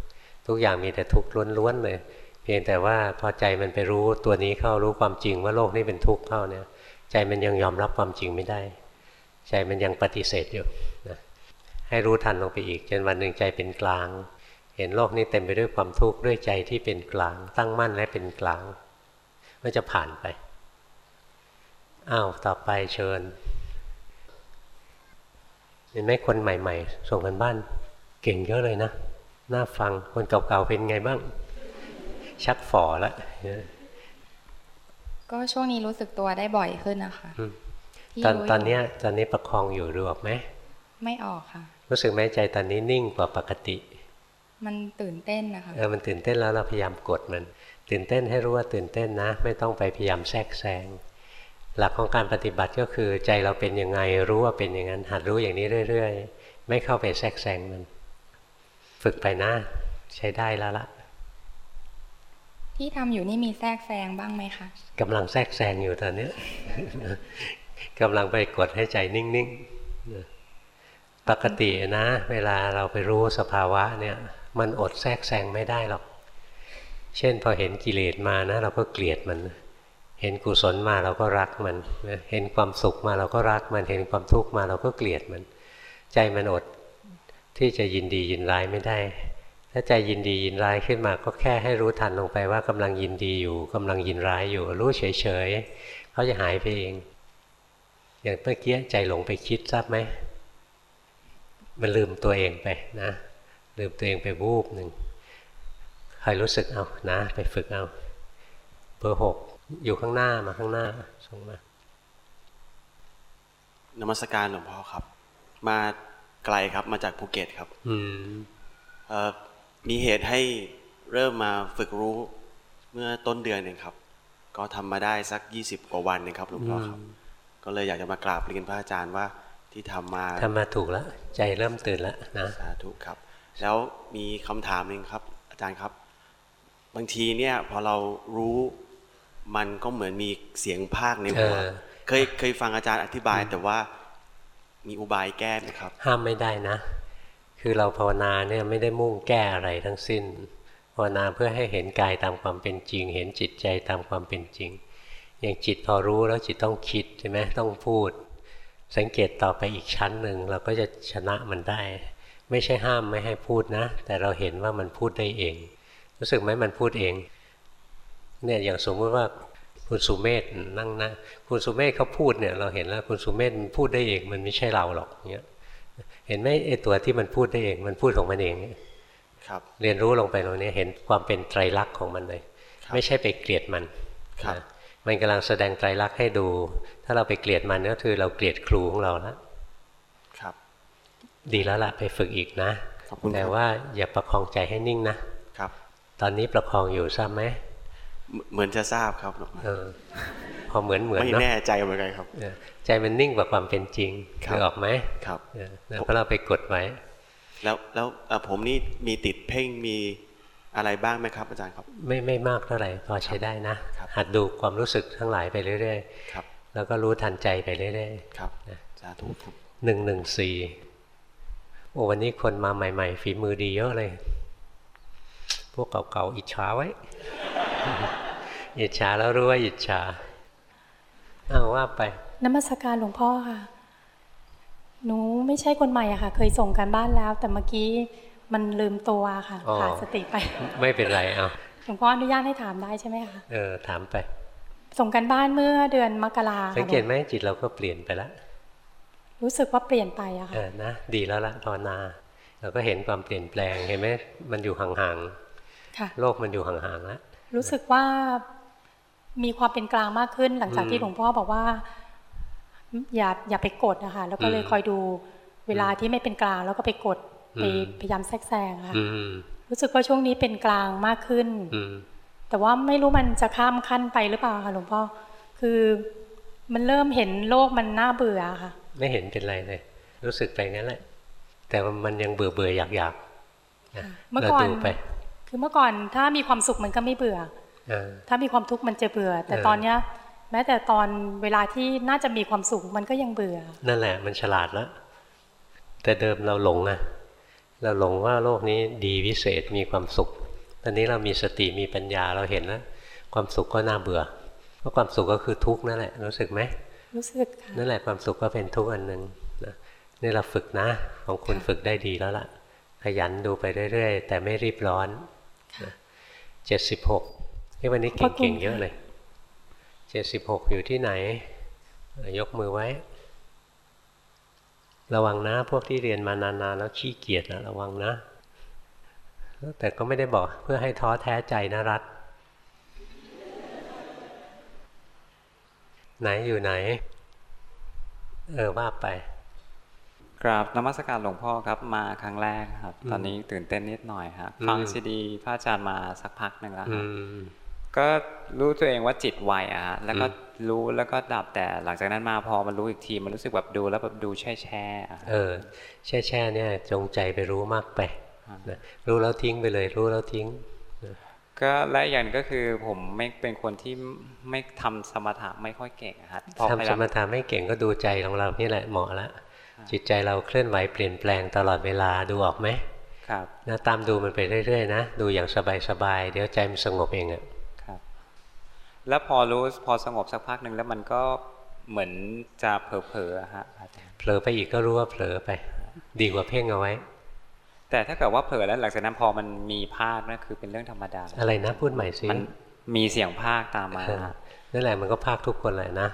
ทุกอย่างมีแต่ทุกข์ล้วนๆเลย เพียงแต่ว่าพอใจมันไปรู้ตัวนี้เข้ารู้ความจริงว่าโลกนี้เป็นทุกข์เข้าเนี่ยใจมันยังยอมรับความจริงไม่ได้ ใจมันยังปฏิเสธอยู่นะให้รู้ทันลงไปอีกจนวันหนึ่งใจเป็นกลาง เห็นโลกนี้เต็มไปด้วยความทุกข์ด้วยใจที่เป็นกลาง ตั้งมั่นและเป็นกลางก็จะผ่านไปอ้าวต่อไปเชิญเห็นไหมคนใหม่ ๆ ส่งกันบ้าน เก่งเยอะเลยนะน่าฟังคนเก่าๆเป็นไงบ้าง ชักฝ่อแล้วก็ช่วงนี้รู้สึกตัวได้บ่อยขึ้นนะคะอืมที่ตอนรู้ตอนยู่เนี้ยตอนนี้ประคองอยู่รู้ออกไหมไม่ออกค่ะ รู้สึกไหมใจตอนนี้นิ่งกว่าปกติ มันตื่นเต้นนะคะเออมันตื่นเต้นแล้วเราพยายามกดมัน ตื่นเต้นให้รู้ว่าตื่นเต้นนะ ไม่ต้องไปพยายามแทรกแซงหลักของการปฏิบัติก็คือใจเราเป็นยังไงรู้ว่าเป็นอย่างนั้น หัดรู้อย่างนี้เรื่อย ๆ ไม่เข้าไปแทรกแซงมัน ฝึกไปนะ ใช้ได้แล้วล่ะ ที่ทำอยู่นี่มีแทรกแซงบ้างไหมคะกำลังแทรกแซงอยู่ตอนนี้ยกำลังไปกดให้ใจนิ่งๆปกตินะ เวลาเราไปรู้สภาวะเนี่ย มันอดแทรกแซงไม่ได้หรอก เช่นพอเห็นกิเลสมานะ เราก็เกลียดมัน เห็นกุศลมาเราก็รักมันเห็นความสุขมาเราก็รักมันเห็นความทุกข์มาเราก็เกลียดมัน ใจมันอดที่จะยินดียินร้ายไม่ได้ ถ้าใจยินดียินร้ายขึ้นมาก็แค่ให้รู้ทันลงไปว่ากำลังยินดีอยู่กำลังยินร้ายอยู่ รู้เฉยๆเขาจะหายไปเอง อย่างเมื่อกี้ใจหลงไปคิดทราบไหมมันลืมตัวเองไปนะ ลืมตัวเองไปวูบหนึ่งใครรู้สึกเอานะ ไปฝึกเอาเบอร์หกอยู่ข้างหน้ามาข้างหน้าส่งมานมัสการหลวงพ่อครับ มาไกลครับมาจากภูเก็ตครับ อืมเอ่อ มีเหตุให้เริ่มมาฝึกรู้เมื่อต้นเดือนเองครับ ก็ทำมาได้สักยี่สิบกว่าวันเองครับหลวงพ่อครับ ก็เลยอยากจะมากราบเรียนพระอาจารย์ว่าที่ทำมาทำมาถูกแล้ว ใจเริ่มตื่นแล้วนะสาธุครับ แล้วมีคำถามหนึ่งครับ อาจารย์ครับ บางทีเนี่ยพอเรารู้มันก็เหมือนมีเสียงภาคในหัวเออเคยเคยฟังอาจารย์อธิบายแต่ว่ามีอุบายแก้ไหมครับ ห้ามไม่ได้นะ คือเราภาวนาเนี่ยไม่ได้มุ่งแก้อะไรทั้งสิ้น ภาวนาเพื่อให้เห็นกายตามความเป็นจริง เห็นจิตใจตามความเป็นจริง อย่างจิตพอรู้แล้วจิตต้องคิดใช่ไหมต้องพูด สังเกตต่อไปอีกชั้นหนึ่งเราก็จะชนะมันได้ ไม่ใช่ห้ามไม่ให้พูดนะ แต่เราเห็นว่ามันพูดได้เอง รู้สึกไหมมันพูดเองเนี่ยอย่างสมมติว่าคุณสุเมธนั่งนะคุณสุเมธเขาพูดเนี่ยเราเห็นแล้วคุณสุเมธพูดได้เองมันไม่ใช่เราหรอกเนี่ย เห็นไหมไอ้ตัวที่มันพูดได้เอง มันพูดของมันเองครับ เรียนรู้ลงไปตรงนี้เห็นความเป็นไตรลักษณ์ของมันเลยครับไม่ใช่ไปเกลียดมันครับนะมันกำลังแสดงไตรลักษณ์ให้ดู ถ้าเราไปเกลียดมันก็คือเราเกลียดครูของเราแล้วครับ ดีแล้วล่ะไปฝึกอีกนะขอบคุณครับแต่ว่าอย่าประคองใจให้นิ่งนะครับ ตอนนี้ประคองอยู่ทราบไหม เหมืเหมือนจะทราบครับหลวงพ่อเออพอเหมือนเหมือนไม่เนาะแน่ใจเหมือนกันครับเออใจมันนิ่งกว่าความเป็นจริงครับนึกออกไหมครับเออแล้วก็เราไปกดไว้ แล้วแล้วเอ่อผมนี่มีติดเพ่งมีอะไรบ้างไหมครับอาจารย์ครับ ไม่ไม่มากเท่าไหร่พอใช้ได้นะครับหัดดูความรู้สึกทั้งหลายไปเรื่อยครับๆแล้วก็รู้ทันใจไปเรื่อยครับสาธุครับๆหนึ่งหนึ่งสี่โอ้วันนี้คนมาใหม่ ๆ ฝีมือดีเยอะเลย พวกเก่าๆอิจฉาไว้ อิจฉาแล้วรู้ว่าอิจฉาเอาว่าไปนมัสการหลวงพ่อค่ะ หนูไม่ใช่คนใหม่อะค่ะ เคยส่งการบ้านแล้ว แต่เมื่อกี้มันลืมตัวค่ะอ๋อขาดสติไป ไม่เป็นไรเอาหลวงพ่ออนุญาตให้ถามได้ใช่ไหมคะเออถามไป ส่งการบ้านเมื่อเดือนมกราค่ะสังเกตไหมจิตเราก็เปลี่ยนไปแล้วรู้สึกว่าเปลี่ยนไปอะเอค่ะอนะดีแล้วละภาวนา เราก็เห็นความเปลี่ยนแปลงเห็นไหมมันอยู่ห่างค่ะๆโลกมันอยู่ห่างๆแล้ว รู้สึกว่ามีความเป็นกลางมากขึ้น หลังจากอืมที่หลวงพ่อบอกว่า อย่าอย่าไปกดอะค่ะแล้วก็เลยอืมคอยดูเวลาที่ไม่เป็นกลาง แล้วก็ไปกดอืมไปพยายามแทรกแซงอะค่ะอืมรู้สึกว่าช่วงนี้เป็นกลางมากขึ้นอืมแต่ว่าไม่รู้มันจะข้ามขั้นไปหรือเปล่าค่ะหลวงพ่อคือมันเริ่มเห็นโลกมันน่าเบื่อค่ะ ไม่เห็นเป็นไรเลย รู้สึกไปงั้นแหละแต่ว่ามันยังเบื่อเบื่อๆอยากอยากๆนะเมื่อเราก่อนดูไป คือเมื่อก่อนถ้ามีความสุขมันก็ไม่เบื่อเออถ้ามีความทุกข์มันจะเบื่อ แต่เออตอนเนี้ย แม้แต่ตอนเวลาที่น่าจะมีความสุขมันก็ยังเบื่อ นั่นแหละมันฉลาดแล้วแต่เดิมเราหลงอะเราหลงว่าโลกนี้ดีวิเศษมีความสุขตอนนี้เรามีสติมีปัญญาเราเห็นแล้วความสุขก็น่าเบื่อ เพราะความสุขก็คือทุกข์นั่นแหละ รู้สึกไหมรู้สึกค่ะนั่นแหละความสุขก็เป็นทุกข์อันหนึ่งนะนี่เราฝึกนะ ของคุณฝึกได้ดีแล้วล่ะ ขยันดูไปเรื่อย ๆ แต่ไม่รีบร้อน เจ็ดสิบหกที่วันนี้ขอบคุเก่งณๆเยอะค่ะเลยเจ็ดสิบหกอยู่ที่ไหนเอ่อยกมือไว้ ระวังนะพวกที่เรียนมานานๆแล้วขี้เกียจนะระวังนะ แต่ก็ไม่ได้บอกเพื่อให้ท้อแท้ใจนะรัฐไหนอยู่ไหน เออว่าไป กราบนมัสการหลวงพ่อครับมาครั้งแรกครับ ตอนนี้ตื่นเต้นนิดหน่อยครับฟังซีดีพระอาจารย์มาสักพักหนึ่งแล้วครับก็รู้ตัวเองว่าจิตไวอะฮะแล้วก็รู้แล้วก็ดับแต่หลังจากนั้นมาพอมันรู้อีกทีมันรู้สึกแบบดูแล้วแบบดูแช่แช่เออแช่แช่เนี่ยจงใจไปรู้มากไปนะรู้แล้วทิ้งไปเลย รู้แล้วทิ้งก็และอย่างก็คือผมไม่เป็นคนที่ไม่ทำสมถะไม่ค่อยเก่งครับทำสมถะไม่เก่งก็ดูใจของเรานี่แหละเหมาะแล้ว จิตใจเราเคลื่อนไหวเปลี่ยนแปลงตลอดเวลาดูออกไหมครับนะตามดูมันไปเรื่อยๆนะดูอย่างสบายๆเดี๋ยวใจมันสงบเองอะครับ แล้วพอรู้พอสงบสักพักหนึ่งแล้วมันก็เหมือนจะเผลอๆฮะเผลอไปอีกก็รู้ว่าเผลอไป ดีกว่าเพ่งเอาไว้ แต่ถ้าเกิดว่าเผลอแล้วหลังจากนั้นพอมันมีภาคนั่นคือเป็นเรื่องธรรมดา อะไรนะพูดใหม่สิมันมีเสียงภาคตามมานั่นแหละมันก็ภาคทุกคนเลยนะ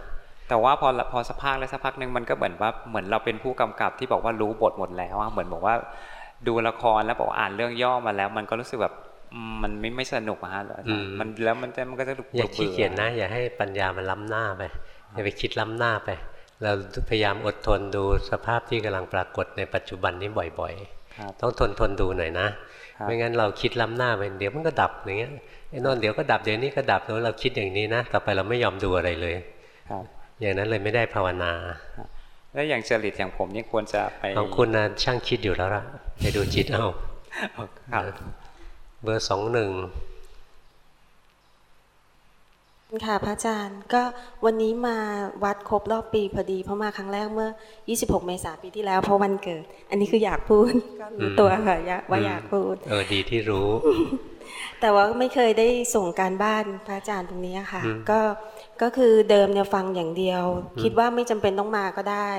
แต่ว่าพอพอสักพักแล้วสักพักหนึ่งมันก็เหมือนว่าเหมือนเราเป็นผู้กำกับที่บอกว่ารู้บทหมดแล้วเหมือนบอกว่าดูละครแล้วบอกอ่านเรื่องย่อมาแล้ว มันก็รู้สึกแบบมันไม่ไม่สนุกอะฮะมันแล้วมันจะมันก็จะอย่าขี้เกียจนะ อย่าให้ปัญญามันล้ำหน้าไปอย่าไปคิดล้ำหน้าไป เราพยายามอดทนดูสภาพที่กำลังปรากฏในปัจจุบันนี้บ่อยๆ ต้องทนทนดูหน่อยนะ ไม่งั้นเราคิดล้ำหน้าไปเดี๋ยวมันก็ดับอย่างเงี้ยไอ้นนเดี๋ยวก็ดับเดี๋ยวนี้ก็ดับแล้วเราคิดอย่างนี้นะ ต่อไปเราไม่ยอมดูอะไรเลย อย่างนั้นเลยไม่ได้ภาวนา แล้วอย่างจริตอย่างผมนี่ควรจะไปของคุณนะช่างคิดอยู่แล้วล่ะไปดูจิตเอาเบอร์สองหนึ่งค่ะพระอาจารย์ก็วันนี้มาวัดครบรอบปีพอดี เพราะมาครั้งแรกเมื่อ 26 เมษายนปีที่แล้วเพราะวันเกิด อันนี้คืออยากพูดก็รู้ตัวค่ะว่าอยากพูดเออดีที่รู้ แต่ว่าไม่เคยได้ส่งการบ้านพระอาจารย์ตรงนี้ค่ะ ก็ ก็คือเดิมเนี่ยฟังอย่างเดียว คิดว่าไม่จำเป็นต้องมาก็ได้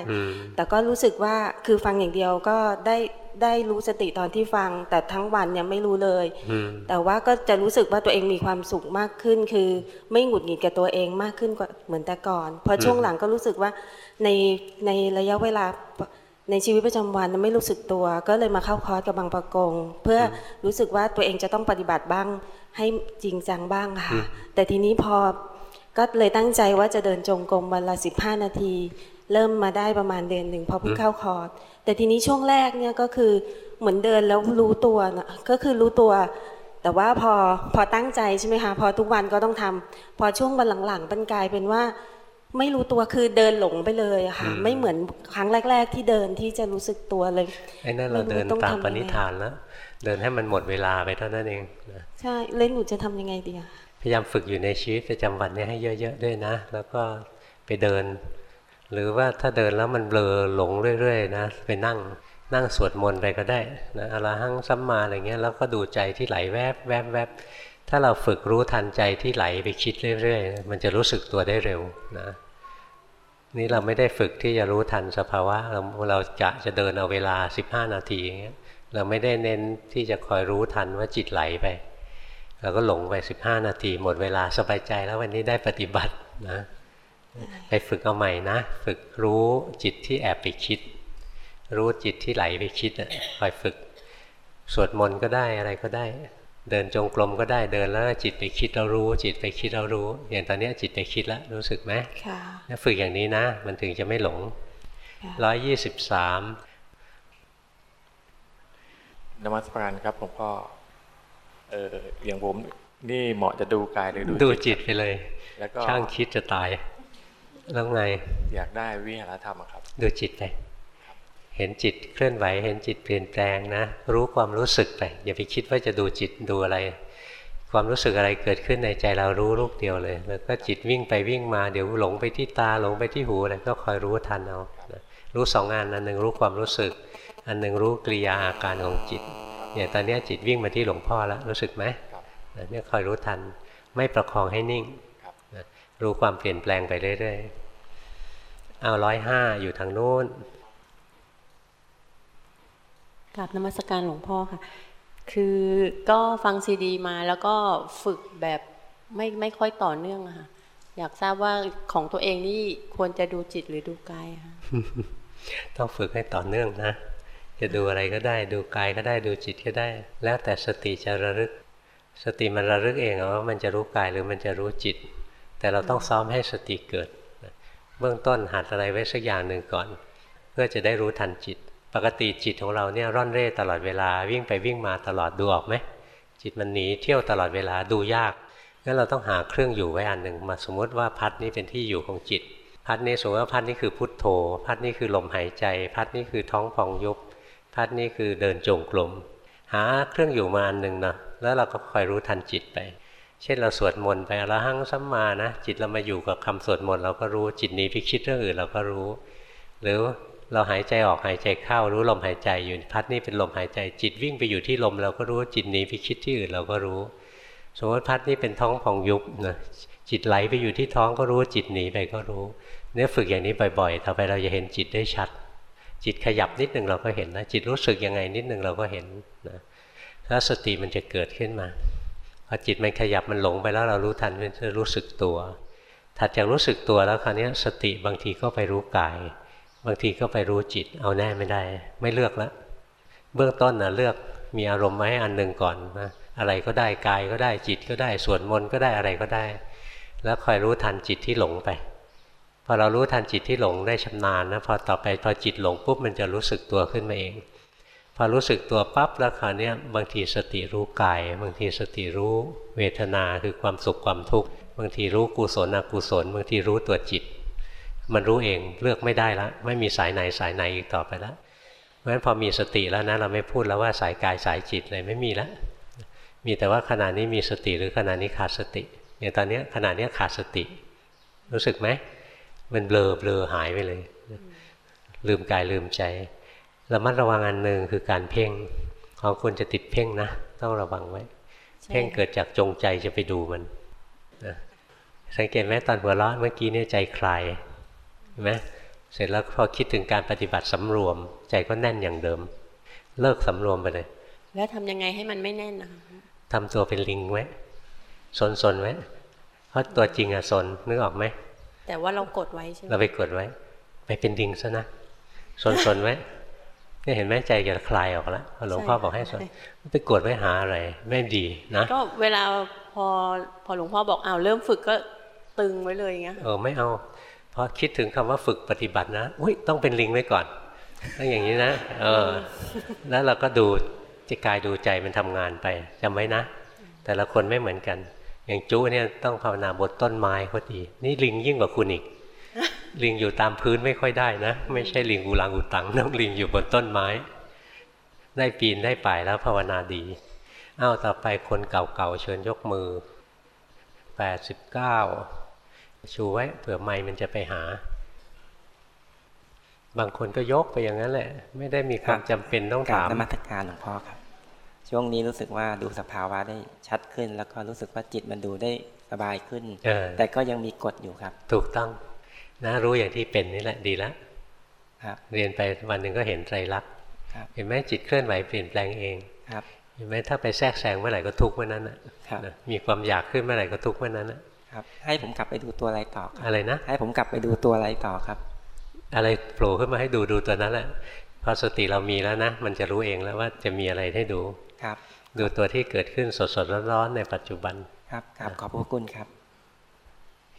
แต่ก็รู้สึกว่าคือฟังอย่างเดียวก็ได้ได้รู้สติตอนที่ฟัง แต่ทั้งวันเนี่ยไม่รู้เลย แต่ว่าก็จะรู้สึกว่าตัวเองมีความสุขมากขึ้น คือไม่หงุดหงิดกับตัวเองมากขึ้นกว่าเหมือนแต่ก่อนพอช่วงหลังก็รู้สึกว่าในในระยะเวลาในชีวิตประจำวันไม่รู้สึกตัว ก็เลยมาเข้าคอร์สกับบางประกง เพื่อรู้สึกว่าตัวเองจะต้องปฏิบัติบ้างให้จริงจังบ้างค่ะ แต่ทีนี้พอ ก็เลยตั้งใจว่าจะเดินจงกรมวันละสิบห้านาที เริ่มมาได้ประมาณเดือนหนึ่งพอเพิ่งเข้าคอร์สแต่ทีนี้ช่วงแรกเนี่ยก็คือเหมือนเดินแล้วรู้ตัวนะก็คือรู้ตัว แต่ว่าพอพอตั้งใจใช่ไหมคะพอทุกวันก็ต้องทำพอช่วงวันหลังๆเป็นกลายเป็นว่าไม่รู้ตัวคือเดินหลงไปเลยค่ะ ไม่เหมือนครั้งแรก ๆ ที่เดินที่จะรู้สึกตัวเลยไอ้นั่นเราเดินตามปณิธานแล้วเดินให้มันหมดเวลาไปเท่านั้นเองใช่เล่นหนูจะทำยังไงดีอะ พยายามฝึกอยู่ในชีวิตประจำวันนี้ให้เยอะ ๆ ด้วยนะ แล้วก็ไปเดิน หรือว่าถ้าเดินแล้วมันเบลอหลงเรื่อยๆนะไปนั่งนั่งสวดมนต์ไปก็ได้นะอรหังสัมมาอะไรเงี้ยแล้วก็ดูใจที่ไหลแวบแวบแวบถ้าเราฝึกรู้ทันใจที่ไหลไปคิดเรื่อยๆ มันจะรู้สึกตัวได้เร็วนะนี่เราไม่ได้ฝึกที่จะรู้ทันสภาวะเราเราจะจะเดินเอาเวลา 15 นาทีอย่างเงี้ยเราไม่ได้เน้นที่จะคอยรู้ทันว่าจิตไหลไป เราก็หลงไปสิบห้านาทีหมดเวลาสบายใจแล้ววันนี้ได้ปฏิบัตินะ ไปฝึกเอาใหม่นะ ฝึกรู้จิตที่แอบไปคิด รู้จิตที่ไหลไปคิดอะคอยฝึกสวดมนต์ก็ได้อะไรก็ได้ เดินจงกรมก็ได้เดินแล้วจิตไปคิดเรารู้ จิตไปคิดเรารู้อย่างตอนนี้จิตไปคิดแล้วรู้สึกไหมค่ะฝึกอย่างนี้นะ มันถึงจะไม่หลงร้อยยี่สิบสามนมัสการครับหลวงพ่อ เอออย่างผมนี่เหมาะจะดูกายหรือดูดูจิตไปเลย แล้วก็ช่างคิดจะตาย แล้วไง อยากได้วิหารธรรมครับ ดูจิตไป เห็นจิตเคลื่อนไหว เห็นจิตเปลี่ยนแปลงนะ รู้ความรู้สึกไป อย่าไปคิดว่าจะดูจิตดูอะไร ความรู้สึกอะไรเกิดขึ้นในใจเรารู้รูปเดียวเลย แล้วก็จิตวิ่งไปวิ่งมา เดี๋ยวหลงไปที่ตาหลงไปที่หูอะไรก็คอยรู้ทันเอา รู้สองงานอันหนึ่งรู้ความรู้สึก อันหนึ่งรู้กิริยาอาการของจิต อย่างตอนนี้จิตวิ่งมาที่หลวงพ่อแล้วรู้สึกไหมเนี่ยคอยรู้ทันไม่ประคองให้นิ่งรู้ความเปลี่ยนแปลงไปเรื่อยๆเอาร้อยห้าอยู่ทางโน้นกราบนมัสการหลวงพ่อค่ะ คือก็ฟังซีดีมาแล้วก็ฝึกแบบไม่ไม่ค่อยต่อเนื่องอะค่ะ อยากทราบว่าของตัวเองนี่ควรจะดูจิตหรือดูกายค่ะ ต้องฝึกให้ต่อเนื่องนะ จะดูอะไรก็ได้ ดูกายก็ได้ดูจิตก็ได้ แล้วแต่สติจะระลึก สติมันระลึกเองว่ามันจะรู้กายหรือมันจะรู้จิต แต่เราต้องซ้อมให้สติเกิด เบื้องต้นหัดอะไรไว้สักอย่างหนึ่งก่อน เพื่อจะได้รู้ทันจิต ปกติจิตของเราเนี่ยร่อนเร่ตลอดเวลาวิ่งไปวิ่งมาตลอดดูออกไหมจิตมันหนีเที่ยวตลอดเวลาดูยากงั้นเราต้องหาเครื่องอยู่ไว้อันหนึ่งมาสมมติว่าพัดนี้เป็นที่อยู่ของจิต พัดนี้สมมติว่าพัดนี้คือพุทโธ พัดนี้คือลมหายใจ พัดนี้คือท้องพองยุบ พัดนี้คือเดินจงกรมหาเครื่องอยู่มาอันหนึ่งนะแล้วเราก็คอยรู้ทันจิตไป เช่นเราสวดมนต์ไปอรหังสัมมานะจิตเรามาอยู่กับคำสวดมนต์เราก็รู้จิตหนีไปคิดเรื่องอื่นเราก็รู้ หรือเราหายใจออกหายใจเข้ารู้ลมหายใจอยู่พัดนี่เป็นลมหายใจจิตวิ่งไปอยู่ที่ลมเราก็รู้จิตหนีไปคิดที่อื่นเราก็รู้ สมมติพัดนี่เป็นท้องพองยุบนะจิตไหลไปอยู่ที่ท้องก็รู้จิตหนีไปก็รู้ เนี่ยฝึกอย่างนี้บ่อยๆ ต่อไปเราจะเห็นจิตได้ชัด จิตขยับนิดหนึ่งเราก็เห็นนะจิตรู้สึกยังไงนิดหนึ่งเราก็เห็นนะแล้วสติมันจะเกิดขึ้นมาพอจิตมันขยับมันหลงไปแล้วเรารู้ทันมันจะรู้สึกตัว ถัดจากรู้สึกตัวแล้วคราวนี้สติบางทีก็ไปรู้กาย บางทีก็ไปรู้จิตเอาแน่ไม่ได้ ไม่เลือกแล้วเบื้องต้นนะเลือกมีอารมณ์ไว้อันหนึ่งก่อนนะอะไรก็ได้กายก็ได้จิตก็ได้ส่วนมนก็ได้อะไรก็ได้ แล้วคอยรู้ทันจิตที่หลงไป อเรารู้ทันจิตที่หลงได้ชำนาญนะพอต่อไปพอจิตหลงปุ๊บมันจะรู้สึกตัวขึ้นมาเอง พอรู้สึกตัวปั๊บแล้วคราวนี้บางทีสติรู้กาย บางทีสติรู้เวทนาคือความสุขความทุกข์บางทีรู้กุศลอกุศล บางทีรู้ตัวจิต มันรู้เองเลือกไม่ได้ละไม่มีสายไหนสายไหนอีกต่อไปแล้วเพราะฉะนั้นพอมีสติแล้วนะเราไม่พูดแล้วว่าสายกายสายจิตเลยไม่มีแล้วมีแต่ว่าขณะนี้มีสติหรือขณะนี้ขาดสติอย่างตอนนี้ขณะนี้ขาดสติ รู้สึกไหม มันเบลอเบลอหายไปเลย ลืมกายลืมใจระมัดระวังอันหนึ่งคือการเพ่งของคุณจะติดเพ่งนะ ต้องระวังไว้ เพ่งเกิดจากจงใจจะไปดูมันนะสังเกตไหมตอนหัวเราะเมื่อกี้เนี่ยใจคลายเห็นไหมเสร็จแล้วพอคิดถึงการปฏิบัติสำรวม ใจก็แน่นอย่างเดิม เลิกสำรวมไปเลย แล้วทำยังไงให้มันไม่แน่นนะคะทำตัวเป็นลิงไว้สนสนไว้เพราะตัวจริงอะสนนึกออกไหม แต่ว่าเรากดไว้ใช่ไหมเราไปกดไว้ ไปเป็นลิงซะนะสนสนไว้นี่เห็นไหมใจจะคลายออกแล้วหลวงพ่อบอกให้สนไปกดไว้หาอะไรไม่ดีนะก็เวลาพอพอหลวงพ่อบอกอ้าวเริ่มฝึกก็ตึงไว้เลยอย่างเงี้ยเออไม่เอาพอคิดถึงคำว่าฝึกปฏิบัตินะอุ้ยต้องเป็นลิงไว้ก่อนต้องอย่างนี้นะเออแล้วเราก็ดูจิตกายดูใจมันทำงานไปจำไว้นะ แต่ละคนไม่เหมือนกัน อย่างจู้เนี่ยต้องภาวนาบนต้นไม้ก็ดี นี่ลิงยิ่งกว่าคุณอีก ลิงอยู่ตามพื้นไม่ค่อยได้นะ ไม่ใช่ลิงกูรังอุตังต้องลิงอยู่บนต้นไม้ ได้ปีนได้ป่ายแล้วภาวนาดีอ้าวต่อไปคนเก่าๆเชิญยกมือแปดสิบเก้าชูไว้เผื่อไม้มันจะไปหา บางคนก็ยกไปอย่างนั้นแหละ ไม่ได้มีความจำเป็นต้องถามนมัตการหลวงพ่อครับ ช่วงนี้รู้สึกว่าดูสภาวะได้ชัดขึ้น แล้วก็รู้สึกว่าจิตมันดูได้สบายขึ้นเออแต่ก็ยังมีกฎอยู่ครับ ถูกต้องนะรู้อย่างที่เป็นนี่แหละดีแล้วครับ เรียนไปวันหนึ่งก็เห็นไตรลักษณ์ครับเห็นไหมจิตเคลื่อนไหวเปลี่ยนแปลงเองครับเห็นไหมถ้าไปแทรกแซงเมื่อไหร่ก็ทุกข์เมื่อนั้นนะครับนะมีความอยากขึ้นเมื่อไหร่ก็ทุกข์เมื่อนั้นนะครับ ให้ผมกลับไปดูตัวอะไรต่อครับอะไรนะให้ผมกลับไปดูตัวอะไรต่อครับ อะไรโผล่ขึ้นมาให้ดูดูตัวนั้นแหละพอสติเรามีแล้วนะ มันจะรู้เองแล้วว่าจะมีอะไรให้ดู ครับ ดูตัวที่เกิดขึ้นสดๆร้อนๆในปัจจุบันครับครับขอบพระคุณครับ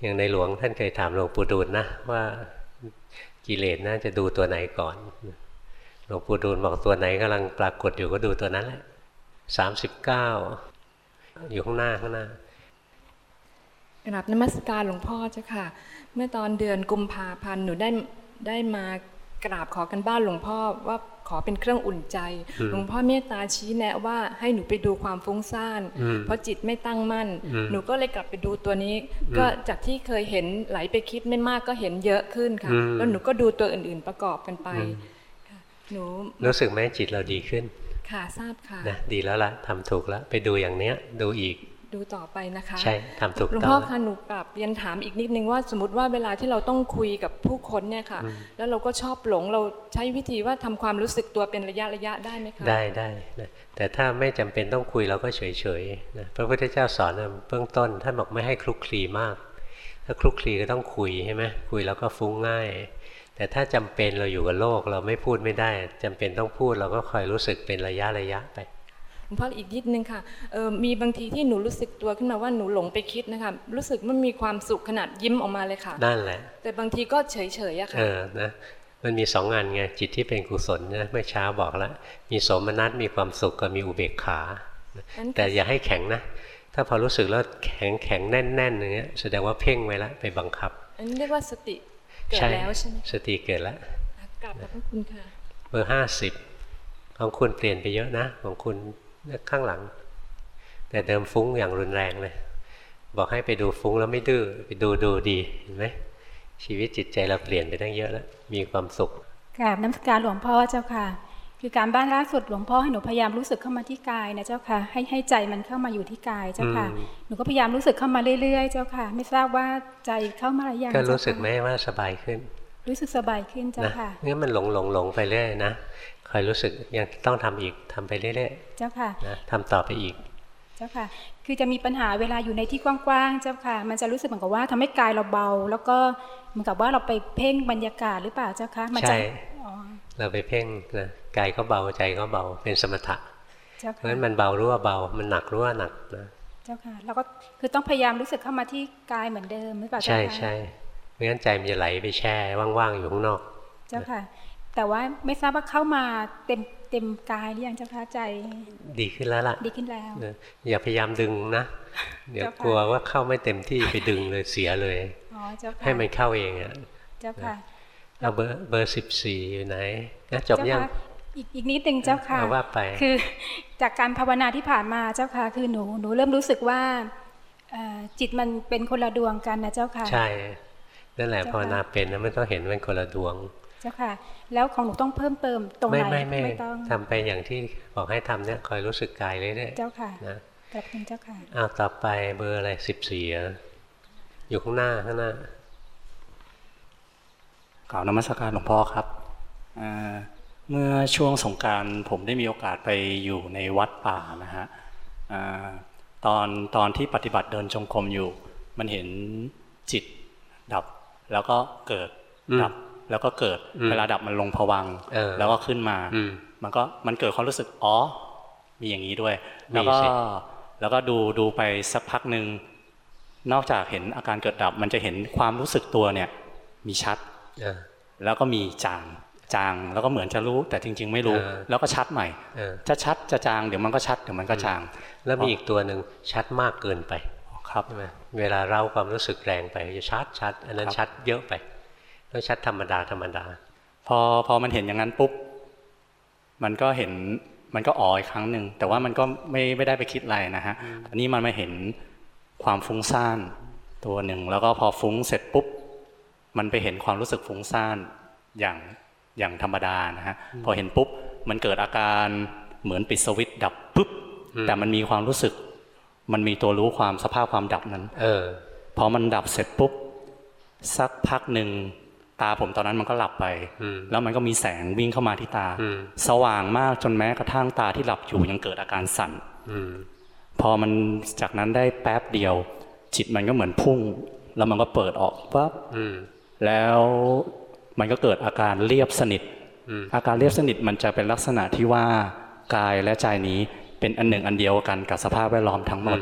อย่างในหลวงท่านเคยถามหลวงปู่ดูลนะว่ากิเลสน่าจะดูตัวไหนก่อนหลวงปู่ดูลบอกตัวไหนกำลังปรากฏอยู่ก็ดูตัวนั้นแหละสามสิบเก้าอยู่ข้างหน้าข้างหน้ากราบนมัสการหลวงพ่อเจ้าค่ะ เมื่อตอนเดือนกุมภาพันธ์หนูได้ได้มากราบขอกันบ้านหลวงพ่อว่าข อเป็นเครื่องอุ่นใจอืมหลวงพ่อเมตตาชี้แนะว่าให้หนูไปดูความฟุ้งซ่านอืมเพราะจิตไม่ตั้งมั่นอืมหนูก็เลยกลับไปดูตัวนี้อืมก็จากที่เคยเห็นไหลไปคิดไม่มากก็เห็นเยอะขึ้นค่ะอืมแล้วหนูก็ดูตัวอื่น ๆประกอบกันไปอืมค่ะหนูรู้สึกไหมจิตเราดีขึ้น ค่ะทราบค่ะนะดีแล้วล่ะทำถูกแล้วไปดูอย่างเนี้ยดูอีก ดูต่อไปนะคะ ใช่ทำถูกหลวงต้พ่อองคะหนูกลับเรียนถามอีกนิดนึงว่าสมมติว่าเวลาที่เราต้องคุยกับผู้คนเนี่ยค่ะอืมแล้วเราก็ชอบหลงเราใช้วิธีว่าทำความรู้สึกตัวเป็นระยะระยะได้ไหมคะได้ได้นะแต่ถ้าไม่จำเป็นต้องคุยเราก็เฉยเฉยๆนะพระพุทธเจ้าสอนนะเบื้องต้นท่านบอกไม่ให้คลุกคลีมาก ถ้าคลุกคลีก็ต้องคุยใช่ไหมคุยแล้วก็ฟุ้งง่าย แต่ถ้าจำเป็นเราอยู่กับโลกเราไม่พูดไม่ได้จำเป็นต้องพูดเราก็คอยรู้สึกเป็นระยะระยะไป หลวงพ่ออีกนิดนึงค่ะเออมีบางทีที่หนูรู้สึกตัวขึ้นมาว่าหนูหลงไปคิดนะคะ รู้สึกมันมีความสุขขนาดยิ้มออกมาเลยค่ะ นั่นแหละ แต่บางทีก็เฉยๆอะค่ะเออนะมันมีสองงานไงจิตที่เป็นกุศลนะเมื่อเช้าบอกแล้วมีสมนัตมีความสุขกับมีอุเบกขา แต่อย่าให้แข็งนะ ถ้าพอรู้สึกแล้วแข็งแข็งแน่นๆอย่างเงี้ยแสดงว่าเพ่งไว้แล้วไปบังคับ อันนี้เรียกว่าสติเกิดแล้วใช่ไหมสติเกิดแล้วกลับขอบคุณค่ะเบอร์ห้าสิบของคุณเปลี่ยนไปเยอะนะ ของคุณ ข้างหลัง แต่เดิมฟุ้งอย่างรุนแรงเลย บอกให้ไปดูฟุ้งแล้วไม่ดื้อไปดูดูดีเห็นไหมชีวิตจิตใจเราเปลี่ยนไปตั้งเยอะแล้ว มีความสุขกราบน้ำการหลวงพ่อเจ้าค่ะ คือการบ้านล่าสุดหลวงพ่อให้หนูพยายามรู้สึกเข้ามาที่กายนะเจ้าค่ะ ให้ให้ใจมันเข้ามาอยู่ที่กายเจ้าค่ะ หนูก็พยายามรู้สึกเข้ามาเรื่อยๆเจ้าค่ะ ไม่ทราบว่าใจเข้ามาหรือยังก็รู้สึกไหมว่าสบายขึ้น รู้สึกสบายขึ้นเจ้าค่ะนี่มันหลงหลงหลงไปเรื่อยนะ คอยรู้สึกยังต้องทำอีกทำไปเรื่อยๆ เจ้าค่ะนะทำต่อไปอีก เจ้าค่ะ คือจะมีปัญหาเวลาอยู่ในที่กว้างๆ เจ้าค่ะ มันจะรู้สึกเหมือนกับว่าทำให้กายเราเบา แล้วก็เหมือนกับว่าเราไปเพ่งบรรยากาศหรือเปล่าเจ้าคะใช่เราไปเพ่งนะกายก็เบาใจก็เบาเป็นสมถะเพราะฉะนั้นมันเบารู้ว่าเบา มันหนักรู้ว่าหนักนะเจ้าค่ะแล้วก็คือต้องพยายามรู้สึกเข้ามาที่กายเหมือนเดิมหรือเปล่าใช่ใช่ไม่งั้นใจมันจะไหลไปแช่ว่างๆอยู่ข้างนอก เจ้าค่ะ แต่ว่าไม่ทราบว่าเข้ามาเต็มเต็มกายหรือยังเจ้าค่ะใจ ดีขึ้นแล้วล่ะ ดีขึ้นแล้วอย่าพยายามดึงนะ เดี๋ยวกลัวว่าเข้าไม่เต็มที่ไปดึงเลยเสียเลยให้มันเข้าเองอะเจ้าค่ะเอาเบอร์เบอร์สิบสี่อยู่ไหนนะจบยังอีกอีกนิดหนึ่งเจ้าค่ะว่าไปคือจากการภาวนาที่ผ่านมาเจ้าค่ะคือหนูหนูเริ่มรู้สึกว่าจิตมันเป็นคนละดวงกันนะเจ้าค่ะ ใช่นั่นแหละภาวนาเป็นนะไม่ต้องเห็นเป็นคนละดวง เจ้าค่ะ แล้วของหนูต้องเพิ่มเติมตรงไหนไม่ไม่ไม่ต้องทำไปอย่างที่บอกให้ทำเนี่ยคอยรู้สึกกายเลยเนี่ยเจ้าค่ะนะกลับคุณเจ้าค่ะอ้าวต่อไปเบอร์อะไรสิบสี่อยู่ข้างหน้าข้างหน้ากล่าวนมัสการหลวงพ่อครับเมื่อช่วงสงการผมได้มีโอกาสไปอยู่ในวัดป่านะฮะตอนตอนที่ปฏิบัติเดินจงกรมอยู่ มันเห็นจิตดับ แล้วก็เกิดดับ แล้วก็เกิดเวลาดับมันลงผวังแล้วก็ขึ้นมา มันก็มันเกิดความรู้สึกอ๋อ มีอย่างนี้ด้วย แล้วก็แล้วก็ดูดูไปสักพักหนึ่งนอกจากเห็นอาการเกิดดับ มันจะเห็นความรู้สึกตัวเนี่ย มีชัดแล้วก็มีจางจางแล้วก็เหมือนจะรู้ แต่จริง ๆ ไม่รู้ แล้วก็ชัดใหม่จะชัดจะจางเดี๋ยวมันก็ชัดเดี๋ยวมันก็จาง แล้วมีอีกตัวหนึ่งชัดมากเกินไปครับเวลาเราความรู้สึกแรงไปจะชัดชัดอันนั้นชัดเยอะไป ต้องชัดธรรมดาธรรมดา พอพอมันเห็นอย่างนั้นปุ๊บ มันก็เห็นมันก็อ๋ออีกครั้งหนึ่งแต่ว่ามันก็ไม่ไม่ได้ไปคิดอะไรนะฮะอันนี้มันมาเห็นความฟุ้งซ่านตัวหนึ่ง แล้วก็พอฟุ้งเสร็จปุ๊บ มันไปเห็นความรู้สึกฟุ้งซ่านอย่างอย่างธรรมดานะฮะพอเห็นปุ๊บมันเกิดอาการเหมือนปิดสวิตดับปุ๊บแต่มันมีความรู้สึก มันมีตัวรู้ความสภาพความดับนั้น เออพอมันดับเสร็จปุ๊บ สักพักหนึ่ง ตาผมตอนนั้นมันก็หลับไป แล้วมันก็มีแสงวิ่งเข้ามาที่ตา สว่างมากจนแม้กระทั่งตาที่หลับอยู่ยังเกิดอาการสั่นพอมันจากนั้นได้แป๊บเดียว จิตมันก็เหมือนพุ่ง แล้วมันก็เปิดออกปั๊บแล้วมันก็เกิดอาการเรียบสนิท อาการเรียบสนิทมันจะเป็นลักษณะที่ว่ากายและใจนี้เป็นอันหนึ่งอันเดียวกันกับสภาพแวดล้อมทั้งหมด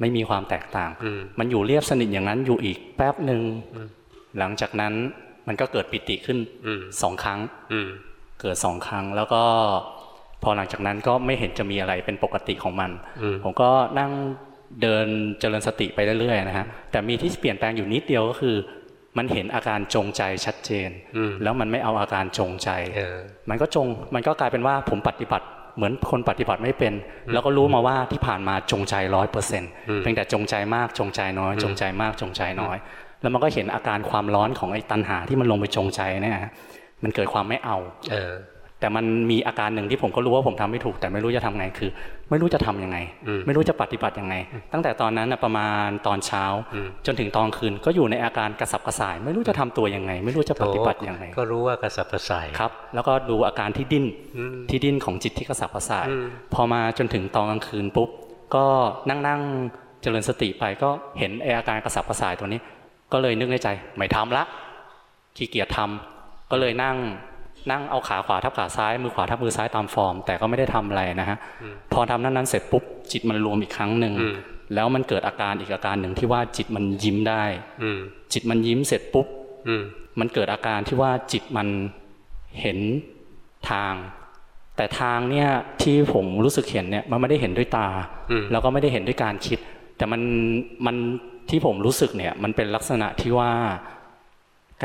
ไม่มีความแตกต่าง มันอยู่เรียบสนิทอย่างนั้นอยู่อีกแป๊บหนึ่งหลังจากนั้น มันก็เกิดปิติขึ้นสองครั้งเกิดสองครั้งแล้วก็พอหลังจากนั้นก็ไม่เห็นจะมีอะไรเป็นปกติของมัน ผมก็นั่งเดินเจริญสติไปเรื่อยๆนะฮะแต่มีที่เปลี่ยนแปลงอยู่นิดเดียวก็คือ มันเห็นอาการจงใจชัดเจน แล้วมันไม่เอาอาการจงใจ มันก็จงมันก็กลายเป็นว่าผมปฏิบัติเหมือนคนปฏิบัติไม่เป็น แล้วก็รู้มาว่าที่ผ่านมาจงใจร้อยเปอร์เซ็นต์เพียงแต่จงใจมากจงใจน้อย จงใจมากจงใจน้อย แล้วมันก็เห็นอาการความร้อนของไอ้ตัณหาที่มันลงไปจงใจเนี่ยมันเกิดความไม่เอาแต่มันมีอาการหนึ่งที่ผมก็รู้ว่าผมทำไม่ถูก แต่ไม่รู้จะทำไงคือ ไม่รู้จะทํำยังไง ไม่รู้จะปฏิบัติยังไง ตั้งแต่ตอนนั้นประมาณตอนเช้า จนถึงตอนคืนก็อยู่ในอาการกระสับกระส่าย ไม่รู้จะทำตัวยังไง ไม่รู้จะปฏิบัติยังไง ก็รู้ว่ากระสับกระส่ายครับ แล้วก็ดูอาการที่ดิ้นที่ดิ้นของจิตที่กระสับกระส่าย พอมาจนถึงตอนกลางคืนปุ๊บก็นั่งนั่งเจริญสติไปก็เห็นอาการกระสับกระส่ายตัวนี้ ก็เลยนึกในใจไม่ทำละขี้เกียจทำก็เลยนั่งนั่งเอาขาขวาทับขาซ้าย มือขวาทับมือซ้ายตามฟอร์ม แต่ก็ไม่ได้ทำอะไรนะฮะพอทำนั้นนั้นเสร็จปุ๊บจิตมันรวมอีกครั้งหนึ่งแล้วมันเกิดอาการอีกอาการหนึ่งที่ว่าจิตมันยิ้มได้จิตมันยิ้มเสร็จปุ๊บมันเกิดอาการที่ว่าจิตมันเห็นทาง แต่ทางเนี่ยที่ผมรู้สึกเห็นเนี่ยมันไม่ได้เห็นด้วยตา แล้วก็ไม่ได้เห็นด้วยการคิด แต่มันมัน ที่ผมรู้สึกเนี่ยมันเป็นลักษณะที่ว่า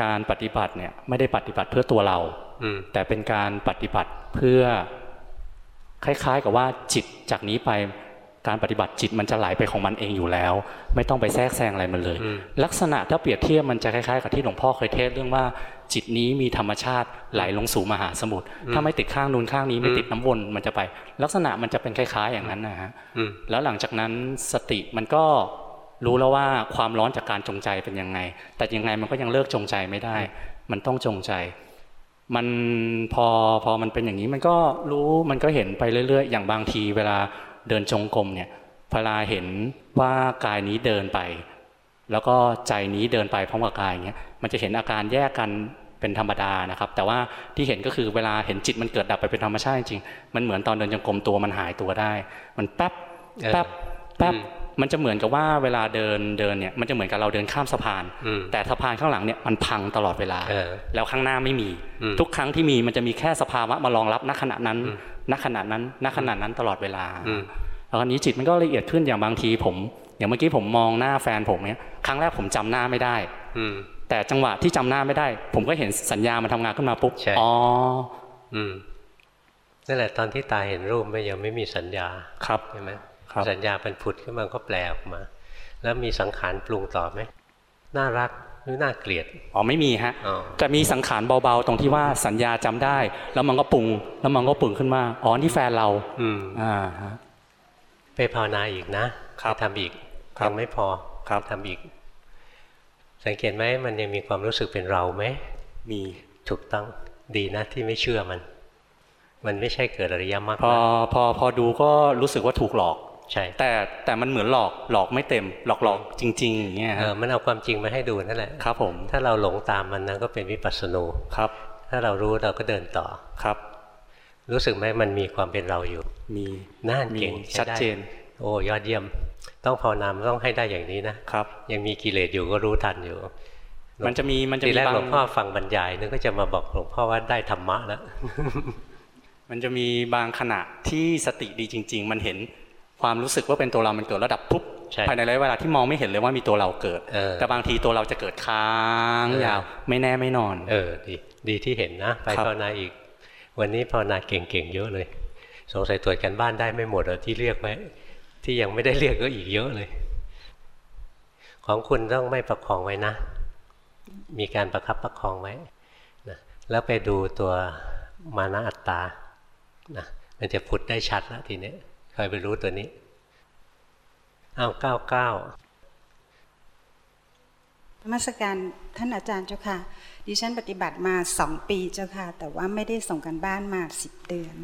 การปฏิบัติเนี่ยไม่ได้ปฏิบัติเพื่อตัวเราแต่เป็นการปฏิบัติเพื่อ คล้ายๆ กับว่าจิตจากนี้ไปการปฏิบัติจิตมันจะไหลไปของมันเองอยู่แล้ว ไม่ต้องไปแทรกแซงอะไรมันเลย ลักษณะถ้าเปรียบเทียบมันจะคล้ายๆ กับที่หลวงพ่อเคยเทศเรื่องว่า จิตนี้มีธรรมชาติไหลลงสู่มหาสมุทรถ้าไม่ติดข้างนูนข้างนี้ไม่ติดน้ำวนมันจะไป ลักษณะมันจะเป็นคล้าย ๆ อย่างนั้นนะฮะแล้วหลังจากนั้นสติมันก็ รู้แล้วว่าความร้อนจากการจงใจเป็นยังไง แต่ยังไงมันก็ยังเลิกจงใจไม่ได้ มันต้องจงใจ มันพอพอมันเป็นอย่างนี้มันก็รู้มันก็เห็นไปเรื่อย ๆ อย่างบางทีเวลาเดินจงกรมเนี่ยเวลาเห็นว่ากายนี้เดินไป แล้วก็ใจนี้เดินไปพร้อมกับกายอย่างเงี้ยมันจะเห็นอาการแยกกันเป็นธรรมดานะครับ แต่ว่าที่เห็นก็คือเวลาเห็นจิตมันเกิดดับไปเป็นธรรมชาติจริงมันเหมือนตอนเดินจงกรมตัวมันหายตัวได้ มันแป๊บแป๊บแป๊บ มันจะเหมือนกับว่าเวลาเดินเดินเนี่ยมันจะเหมือนกับเราเดินข้ามสะพาน แต่สะพานข้างหลังเนี่ยมันพังตลอดเวลา แล้วข้างหน้าไม่มี ทุกครั้งที่มีมันจะมีแค่สภาวะมารองรับณขณะนั้นณขณะนั้นณขณะนั้นตลอดเวลาแล้วนี้จิตมันก็ละเอียดขึ้นอย่างบางทีผมอย่างเมื่อกี้ผมมองหน้าแฟนผมเนี่ยครั้งแรกผมจำหน้าไม่ได้แต่จังหวะที่จำหน้าไม่ได้ ผมก็เห็นสัญญามันทำงานขึ้นมาปุ๊บอ๋ออืมนั่นแหละตอนที่ตาเห็นรูปไม่ยังไม่มีสัญญาครับใช่ไหม สัญญาเป็นผุดขึ้นมาก็แปลออกมา แล้วมีสังขารปรุงต่อไหมน่ารักหรือน่าเกลียดอ๋อไม่มีฮะจะมีสังขารเบาๆตรงที่ว่าสัญญาจำได้ แล้วมันก็ปรุง แล้วมันก็ปรุงขึ้นมาอ๋อนี่แฟนเรา อืมอ่าไปภาวนาอีกนะทำอีกยังไม่พอครับทำอีก สังเกตไหมมันยังมีความรู้สึกเป็นเราไหมมีถูกต้องดีนะที่ไม่เชื่อมัน มันไม่ใช่เกิดอริยมรรคพอพอพอดูก็รู้สึกว่าถูกหลอก ใช่แต่แต่มันเหมือนหลอกหลอกไม่เต็ม หลอกหลอกจริงๆอย่างเงี้ยเออมันเอาความจริงมาให้ดูนั่นแหละครับ ผมถ้าเราหลงตามมันนะก็เป็นวิปัสสนูครับ ถ้าเรารู้เราก็เดินต่อครับ รู้สึกไหมมันมีความเป็นเราอยู่ มีน่านเก่งชัดเจน โอ้ยอดเยี่ยม ต้องภาวนาต้องให้ได้อย่างนี้นะครับ ยังมีกิเลสอยู่ก็รู้ทันอยู่มันจะมีมันจะมีแรกหลวงพ่อฟังบรรยายนึกก็จะมาบอกหลวงพ่อว่าได้ธรรมะแล้ว มันจะมีบางขณะที่สติดีจริง ๆ มันเห็น ความรู้สึกว่าเป็นตัวเรามันเกิดระดับปุ๊บภายในระยะเวลาที่มองไม่เห็นเลยว่ามีตัวเราเกิด แต่บางทีตัวเราจะเกิดค้างยาวไม่แน่ไม่นอน เออดีดีที่เห็นนะ ไปภาวนาอีก วันนี้ภาวนาเก่งๆเยอะเลย สงสัยตรวจกันบ้านได้ไม่หมดที่เรียกไว้ที่ยังไม่ได้เรียกก็อีกเยอะเลย ของคุณต้องไม่ประคองไว้นะ มีการประคับประคองไว้นะแล้วไปดูตัวมานะอัตตานะมันจะผุดได้ชัดแล้วทีนี้ คอยไปรู้ตัวนี้อ้าวเก้าเก้าธรรมสการท่านอาจารย์เจ้าค่ะ ดิฉันปฏิบัติมาสองปีเจ้าค่ะ แต่ว่าไม่ได้ส่งกันบ้านมาสิบเดือน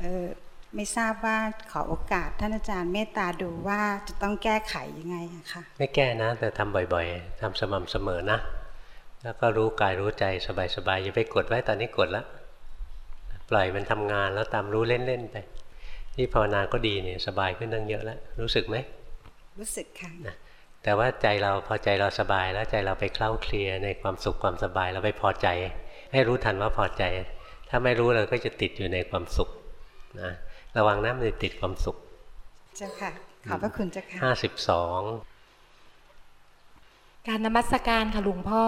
เออไม่ทราบว่าขอโอกาสท่านอาจารย์เมตตาดูว่าจะต้องแก้ไขยังไงคะไม่แก้นะ แต่ทำบ่อยๆทำสม่ำเสมอนะ แล้วก็รู้กายรู้ใจสบายๆอย่าไปกดไว้ตอนนี้กดแล้ว ปล่อยมันทำงานแล้วตามรู้เล่นๆไป ที่ภาวนาก็ดีเนี่ยสบายขึ้นตั้งเยอะแล้ว รู้สึกไหมรู้สึกค่ะนะแต่ว่าใจเราพอใจเราสบายแล้วใจเราไปเคล้าเคลียในความสุขความสบายเราไปพอใจ ให้รู้ทันว่าพอใจ ถ้าไม่รู้เราก็จะติดอยู่ในความสุขนะระวังนะมันจะติดความสุขเจ้าค่ะขอบพระคุณเจ้าค่ะห้าสิบสองการนมัสการค่ะหลวงพ่อ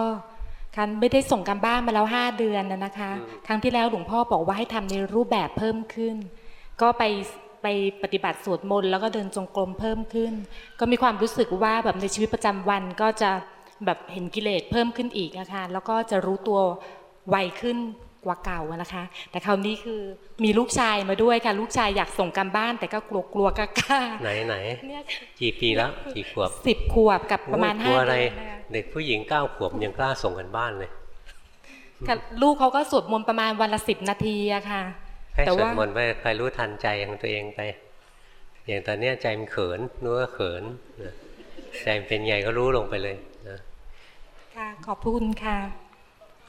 คันไม่ได้ส่งการบ้านมาแล้วห้าเดือนนะคะ ครั้งที่แล้วหลวงพ่อบอกว่าให้ทำในรูปแบบเพิ่มขึ้น ก็ไปไปปฏิบัติสวดมนต์แล้วก็เดินจงกรมเพิ่มขึ้น ก็มีความรู้สึกว่าแบบในชีวิตประจำวันก็จะแบบเห็นกิเลสเพิ่มขึ้นอีกนะคะแล้วก็จะรู้ตัวไวขึ้นกว่าเก่านะคะ แต่คราวนี้คือมีลูกชายมาด้วยค่ะ ลูกชายอยากส่งการบ้าน แต่ก็กลัวกลัวกล้าไหนไหนกี่ปีแล้วกี่ขวบสิบขวบกับประมาณห้าอะไรเด็กผู้หญิงเก้าขวบยังกล้าส่งกันบ้านเลยลูกเขาก็สวดมนต์ประมาณวันละสิบนาทีอะค่ะ ให้สวดมนต์ไปคอยรู้ทันใจของตัวเองไป อย่างตอนนี้ใจมันเขินรู้ว่าเขินใจเป็นไงก็รู้ลงไปเลยนะค่ะขอบคุณค่ะ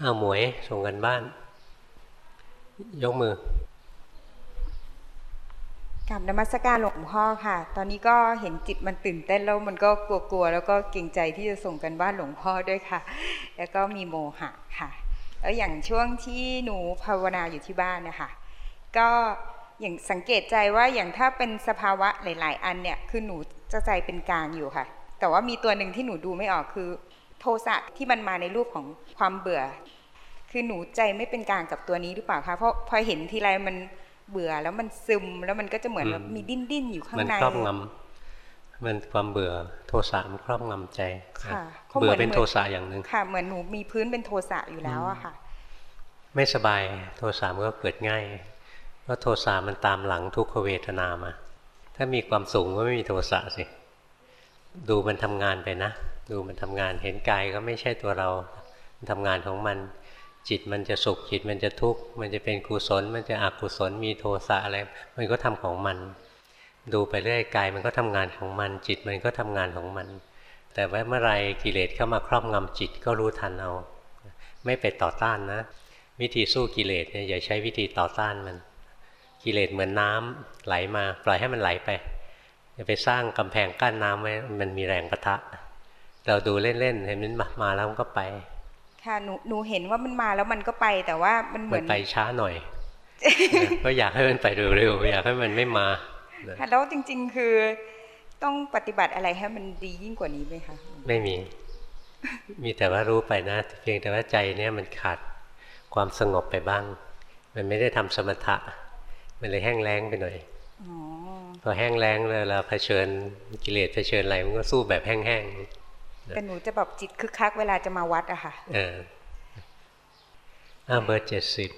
อ้าวหมวยส่งกันบ้าน ยกมือกับนมัสการหลวงพ่อค่ะ ตอนนี้ก็เห็นจิตมันตื่นเต้นแล้วมันก็กลัวๆแล้วก็เกรงใจที่จะส่งกันบ้านหลวงพ่อด้วยค่ะ แล้วก็มีโมหะค่ะ แล้วอย่างช่วงที่หนูภาวนาอยู่ที่บ้านนะคะ ก็อย่างสังเกตใจว่าอย่างถ้าเป็นสภาวะหลาย ๆ อันเนี่ยคือหนูจะใจเป็นกลางอยู่ค่ะ แต่ว่ามีตัวหนึ่งที่หนูดูไม่ออกคือ โทสะที่มันมาในรูปของความเบื่อ คือหนูใจไม่เป็นกลางกับตัวนี้หรือเปล่าคะเพราะพอเห็นทีไรมันเบื่อแล้วมันซึมแล้วมันก็จะเหมือนแบบมีดิ้นดิ้นๆอยู่ข้างมันในครอบงำมันความเบื่อโทสะมันครอบงำใจค่ะเบื่อเป็นโทสะอย่างหนึ่งค่ะ เหมือนหนูมีพื้นเป็นโทสะอยู่แล้วอะค่ะ ไม่สบายโทสะมันก็เกิดง่าย เพราะโทสะมันตามหลังทุกขเวทนามา ถ้ามีความสูงก็ไม่มีโทสะสิ ดูมันทำงานไปนะ ดูมันทำงาน เห็นกายก็ไม่ใช่ตัวเรา มันทำงานของมัน จิตมันจะสุข จิตมันจะทุกข์ มันจะเป็นกุศล มันจะอกุศล มีโทสะอะไร มันก็ทำของมัน ดูไปเรื่อยกายมันก็ทำงานของมัน จิตมันก็ทำงานของมัน แต่ว่าเมื่อไรกิเลสเข้ามาครอบงำจิตก็รู้ทันเอา ไม่ไปต่อต้านนะ วิธีสู้กิเลสเนี่ยอย่าใช้วิธีต่อต้านมัน กิเลสเหมือนน้ำไหลมา ปล่อยให้มันไหลไปอย่าไปสร้างกำแพงกั้นน้ำไว้มันมีแรงปะทะ เราดูเล่นๆเห็นมันมามาแล้วมันก็ไป ค่ะหนูหนูเห็นว่ามันมาแล้วมันก็ไปแต่ว่ามันเหมืมัอนนไปช้าหน่อย ก็อยากให้มันไปเร็วๆอยากให้มันไม่มานะค่ะแล้วจริง ๆ คือต้องปฏิบัติอะไรให้มันดียิ่งกว่านี้ไหมคะไม่มี มีแต่ว่ารู้ไปนะเพียงแต่ว่าใจเนี่ยมันขาดความสงบไปบ้าง มันไม่ได้ทำสมถะ มันเลยแห้งแล้งไปหน่อยอ๋อพอแห้งแล้งเลยเราเผชิญกิเลสเผชิญอะไรมันก็สู้แบบแห้งแต่หนูจะแบบจิตคึกคักเวลาจะมาวัดอะค่ะๆเอออ้าวเบอร์เจ็ดสิบ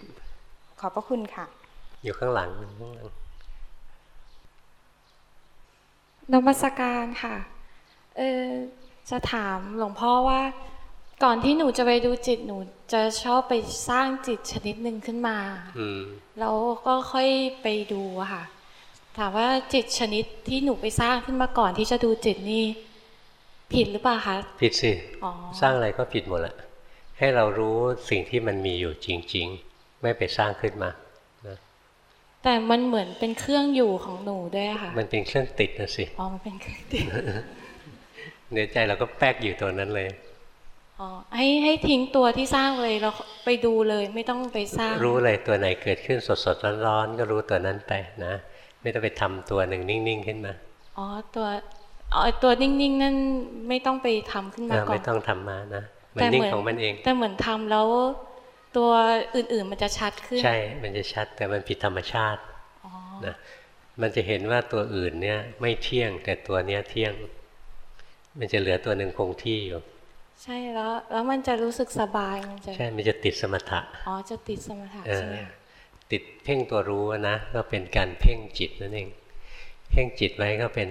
ขอบพระคุณค่ะ อยู่ข้างหลังข้างหลังนมัสการค่ะ เออจะถามหลวงพ่อว่า ก่อนที่หนูจะไปดูจิตหนูจะชอบไปสร้างจิตชนิดหนึ่งขึ้นมาอืมแล้วก็ค่อยไปดูอะค่ะ ถามว่าจิตชนิดที่หนูไปสร้างขึ้นมาก่อนที่จะดูจิตนี่ผิดหรือเปล่าคะผิดสิอ๋อสร้างอะไรก็ผิดหมดแหละให้เรารู้สิ่งที่มันมีอยู่จริง ๆ ไม่ไปสร้างขึ้นมานะแต่มันเหมือนเป็นเครื่องอยู่ของหนูด้วยอะค่ะ มันเป็นเครื่องติดนะสิอ๋อมันเป็นเครื่องติดเนื้อใจเราก็แป๊กอยู่ตัวนั้นเลย อ๋อให้ให้ทิ้งตัวที่สร้างเลยแล้วไปดูเลยไม่ต้องไปสร้าง รู้เลยตัวไหนเกิดขึ้นสดๆร้อนๆก็รู้ตัวนั้นไปนะ ไม่ต้องไปทำตัวหนึ่งนิ่งๆขึ้นมาอ๋อตัวอ๋อตัวนิ่งๆนั่นไม่ต้องไปทำขึ้นเอมาอก่อนไม่ต้องทำมานะมันแต่นิ่งเหมือนของมันเอง แต่เหมือนทำแล้ว ตัวอื่นๆมันจะชัดขึ้น ใช่ มันจะชัดแต่มันผิดธรรมชาตินะมันจะเห็นว่าตัวอื่นเนี่ยไม่เที่ยงแต่ตัวเนี้ยเที่ยง มันจะเหลือตัวหนึ่งคงที่อยู่ ใช่แล้วแล้วมันจะรู้สึกสบายมันจะใช่ มันจะติดสมถะอ๋อจะติดสมถะเอใช่อไหมติดเพ่งตัวรู้นะก็เป็นการเพ่งจิตนั่นเอง เพ่งจิตไว้ก็เป็น